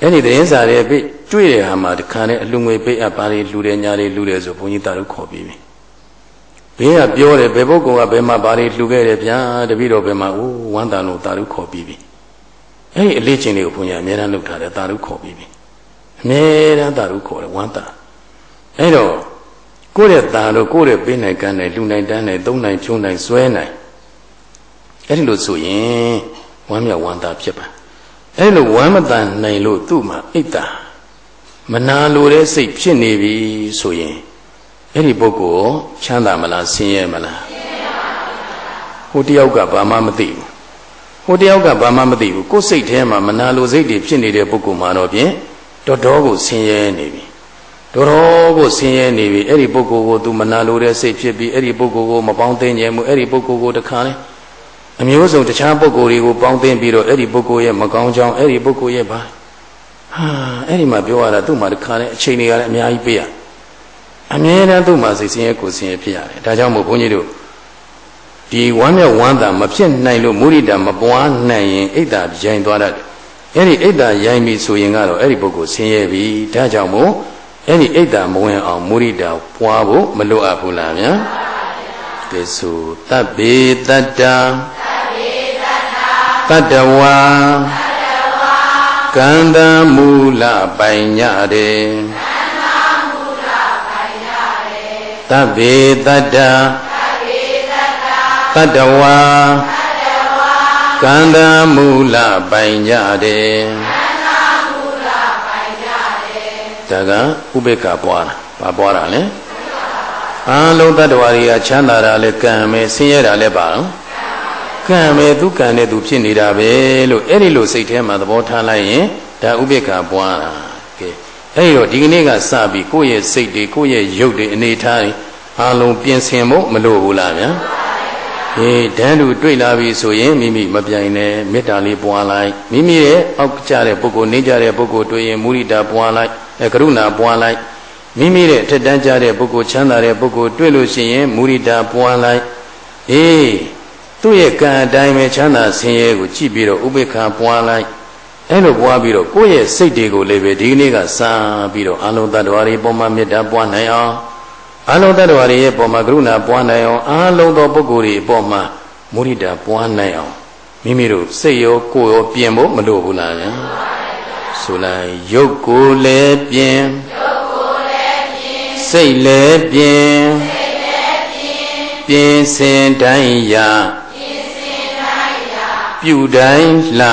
အဲ့ဒီသတင်းစာတွေပြတွေ့တဲ့ဟာမှာတခါနဲ့အလူငွေပေးအပ်ပါလေလူတယ်ညာလေလူတယ်ဆိုဘုန်းကြီးတာတို့ခေါ်ပြီးပြီဘေးကပြောတယ်ဘယ်ပုဂ္ဂိုလ်ကဘယ်မှာပါလေလှူခဲ့တယ်ဗျာတပည့်တော်ဘယ်မှာအိုးဝမ်းတန်လို့တာတို့ခေါ်ပြီးပြီအဲ့ဒီအလေးချင်းလေးကိုဘုန်းကြီးအများအားလုပ်ထားတယ်တာတို့ခေါ်ပြီးပြီအများအားတာတို့ခေါ်တယ်ဝမ်းတန်အဲ့တော့ကိုယ့်ရဲ့ตาတို့ကိုယ့်ရဲ့ပေးနိုင်ကမ်းနိုင်လူနိုင်တန်းနိုင်သုံးနိုင်ဖြုံးနိုင်ဆွဲနိုင် အဲ့ဒီလိုဆိုရင်ဝမ်းမြောက်ဝမ်းသာဖြစ်ပါအဲ့လိုဝမ်းမတန်နိုင်လို့သူ့မှာအိတ်တာမနာလိုတဲ့စိတ်ဖြစ်နေပြီဆိုရင်အဲ့ဒီပုဂ္ဂိုလ်ချမ်းသာမလားဆင်းရဲမလားဟိုတယောက်ကဘာမှမသိဘူးဟိုတယောက်ကဘာမှမသိဘူးကိုယ်စိတ်ထဲမှာမနာလိုစိတ်တွေဖြစ်နေတဲ့ပုဂ္ဂိုလ်မှာတော့ဖြင့်တော်တော်ကိုဆင်းရဲနေပြီတော်တော်ကိုဆင်းရဲနေပြီအဲ့ဒီပုဂ္ဂိုလ်ကိုသူမနာလိုတဲ့စိတ်ဖြစ်ပြီးအဲ့ဒီပုဂ္ဂိုလ်ကိုမပေါင်းသိဉ္ဇဉ်မှုအဲ့ဒီပုဂ္ဂိုလ်ကိုတခါလဲ အမျိုးစုံတခြားပုဂ္ဂိုလ်တွေကိုပေါင်းသိပြီးတော့အဲ့ဒီပုဂ္ဂိုလ်ရဲ့မကောင်းကြောင်းအဲ့ဒီပုဂ္ဂိုလ်ရဲ့ဘာဟာအဲ့ဒီမှာပြောရတာသူ့မှာတခါလဲအချိန်တွေကလည်းအများကြီးပေးရအမြဲတမ်းသူ့မှာစိတ်ဆင်းရဲကိုယ်ဆင်းရဲဖြစ်ရတယ်ဒါကြောင့်မို့ဘုန်းကြီးတို့ဒီဝမ်းမြောက်ဝမ်းသာမဖြစ်နိုင်လို့မုရိဒမပွားနိုင်ရင်အိတ်တာရိုင်သွားတတ်တယ်အဲ့ဒီအိတ်တာရိုင်ပြီဆိုရင်ကတော့အဲ့ဒီပုဂ္ဂိုလ်ဆင်းရဲပြီဒါကြောင့်မို့အဲ့ဒီအိတ်တာမဝင်အောင်မုရိဒပွားဖို့မလိုအပ်ဘူးလားဗျာ ကဲဆိုတပ်ပေတတ္တာတတဝါကန္တမူလပိုင်ညတယ်တဗ္ဗေတတ္တတတဝါကန္တမူလပိုင်ညတယ်ဒါကဥပေက္ခပွားတာဘာပွားတာလဲ အလုံးတတ္တဝါတွေကချမ်းသာတာလဲကံမယ်ဆင်းရဲတာလဲပါနော်ကံပဲသူကံနဲ့သူဖြစ်နေတာပဲလို့အဲ့ဒီလိုစိတ်ထဲမှာသဘောထားလိုက်ရင်ဒါဥပိ္ပခာပွားတာကဲအဲ့တော့ဒီကနေ့ကစပြီးကိုယ့်ရဲ့စိတ်တွေကိုယ့်ရဲ့ရုပ်တွေအနေထားတွေအလုံးပြင်ဆင်ဖို့မလိုဘူးလားဗျာဟေးတန်းတူတွေ့လာပြီဆိုရင်မိမိမပြိုင်နဲ့မေတ္တာလေးပွားလိုက်မိမိရဲ့အောက်ကျတဲ့ပုဂ္ဂိုလ်နေကြတဲ့ပုဂ္ဂိုလ်တွေ့ရင်မုရိဒာပွားလိုက်အဲကရုဏာပွားလိုက် မိမိရဲ့ထက်တန်းကြတဲ့ပုဂ္ဂိုလ်ချမ်းသာတဲ့ပုဂ္ဂိုလ်တွေ့လို့ရှိရင်မုရိဒာပွားလိုက်အေးသူ့ရဲ့ကံအတိုင်းပဲချမ်းသာဆင်းရဲကိုကြည့်ပြီးတော့ဥပေက္ခပွားလိုက်အဲ့လိုပွားပြီးတော့ကိုယ့်ရဲ့စိတ်တွေကိုလည်းပဲဒီကနေ့ကစပြီးတော့အလုံးသတ္တဝါတွေပုံမှန်မေတ္တာပွားနိုင်အောင်အလုံးတ attva တွေရဲ့ပုံမှာကရုဏာပွားနိုင်အောင်အလုံးသောပုဂ္ဂိုလ်တွေအပေါ်မှာမုရိဒာပွားနိုင်အောင်မိမိတို့စိတ်ရောကိုယ်ရောပြင်ဖို့မလိုဘူးလားဗျာဆိုလိုက်ရုပ်ကိုယ်လည်းပြင်ရုပ်ကိုယ်လည်းပြင် စိတ်လည်းပြင်စိတ်လည်းပြင်ပြင်စင်တိုင်းရာပြင်စင်တိုင်းရာပြုတိုင်းလှ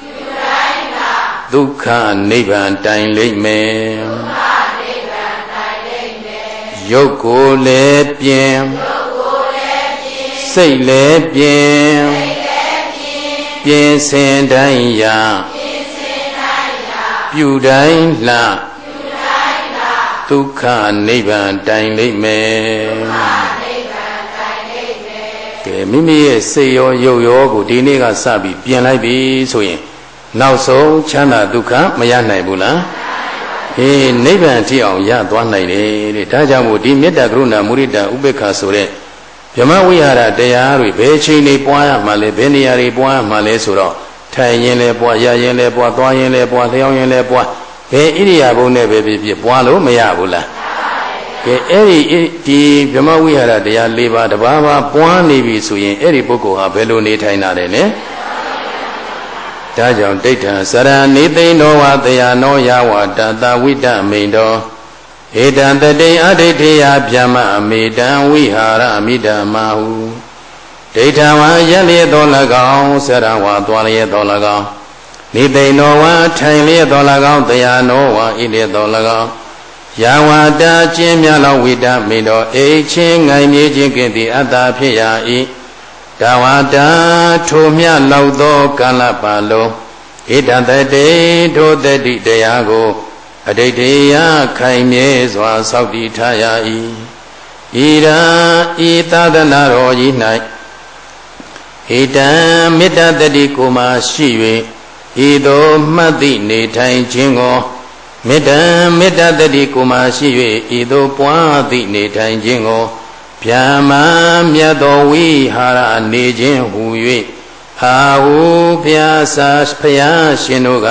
ပြုတိုင်းလှဒုက္ခနိဗ္ဗာန်တိုင်လိမ့်မယ်ဒုက္ခနိဗ္ဗာန်တိုင်လိမ့်မယ်ရုပ်ကိုယ်လည်းပြင်ရုပ်ကိုယ်လည်းပြင်စိတ်လည်းပြင်စိတ်ပြင်စင်တိုင်းရာပြင်စင်တိုင်းရာပြုတိုင်းလှပြုတိုင်းလှ ဒုက္ခနိဗ္ဗာန်တိုင်လိမ့်မယ်ဒုက္ခနိဗ္ဗာန်တိုင်လိမ့်မယ်ကဲမိမိရဲ့စိတ်ရောရုပ်ရောကိုဒီနေ့ကစပြီးပြင်လိုက်ပြီဆိုရင်နောက်ဆုံးချမ်းသာဒုက္ခမရနိုင်ဘူးလားဟေးနိဗ္ဗာန်ထိအောင်ရသွားနိုင်တယ်တဲ့ဒါကြောင့်မို့ဒီမေတ္တာကရုဏာမုရိဒဥပေက္ခဆိုတဲ့ဗြဟ္မဝိဟာရတရားတွေဘယ်ချိန်နေပွားရမှာလဲဘယ်နေရာတွေပွားရမှာလဲဆိုတော့ထိုင်ရင်လဲပွားရရင်လဲပွားသွားရင်လဲပွားလျှောင်းရင်လဲပွား ဘယ်ဣရိယာပုနဲ့ပဲဖြစ်ဖြစ်ပွားလို့မရဘူးလားကဲအဲ့ဒီဒီဗြဟ္မဝိဟာရတရား၄ပါးတပါးပါပွားနေပြီဆိုရင်အဲ့ဒီပုဂ္ဂိုလ်ဟာဘယ်လိုနေထိုင်တာလဲလဲဒါကြောင့်ဒိဋ္ဌံစရဏိသိဏောဝတရားနောယဝတတဝိတမိန်တော်ဧတံတတိအဋိဋ္ဌိယဗျမအမေတံဝိဟာရမိဓမ္မာဟုဒိဋ္ဌံဝါရက်လျက်တော်၎င်းဆရဝါသွားလျက်တော်၎င်း နိသိဏောဝါထိုင်လျက်တော်၎င်းတရားနောဝါဣလျက်တော်၎င်းယာဝတာကျင်းမြလောဝိတမိတော်အိချင်းငိုင်မြေခြင်းကင်သည်အတ္တဖြစ်ရာ၏ဒါဝတာထိုမြလောက်သောကာလပါလုံးဣဒတတေထိုတတိတရားကိုအတိတ်တရားခိုင်မြဲစွာစောင့်တည်ထားရ၏ဤရာဤသာသနာတော်ကြီး၌ဣတံမေတ္တတတိကိုမှရှိ၍ ဤသို့မှတ်သည့်နေထိုင်ခြင်းကိုမေတ္တမေတ္တတတိကိုမှရှိ၍ဤသို့ပွားသည့်နေထိုင်ခြင်းကိုဗျာမမြတ်သောဝိဟာရနေခြင်းဟူ၍အာဟုဘုရားစာဘုရားရှင်တို့က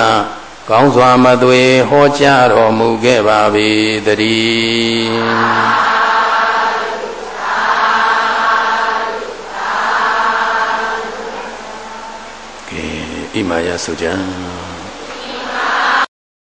ကောင်းစွာမသွေဟောကြားတော်မူခဲ့ပါ၏တည်းကဲဣမာယ ဆိုကြ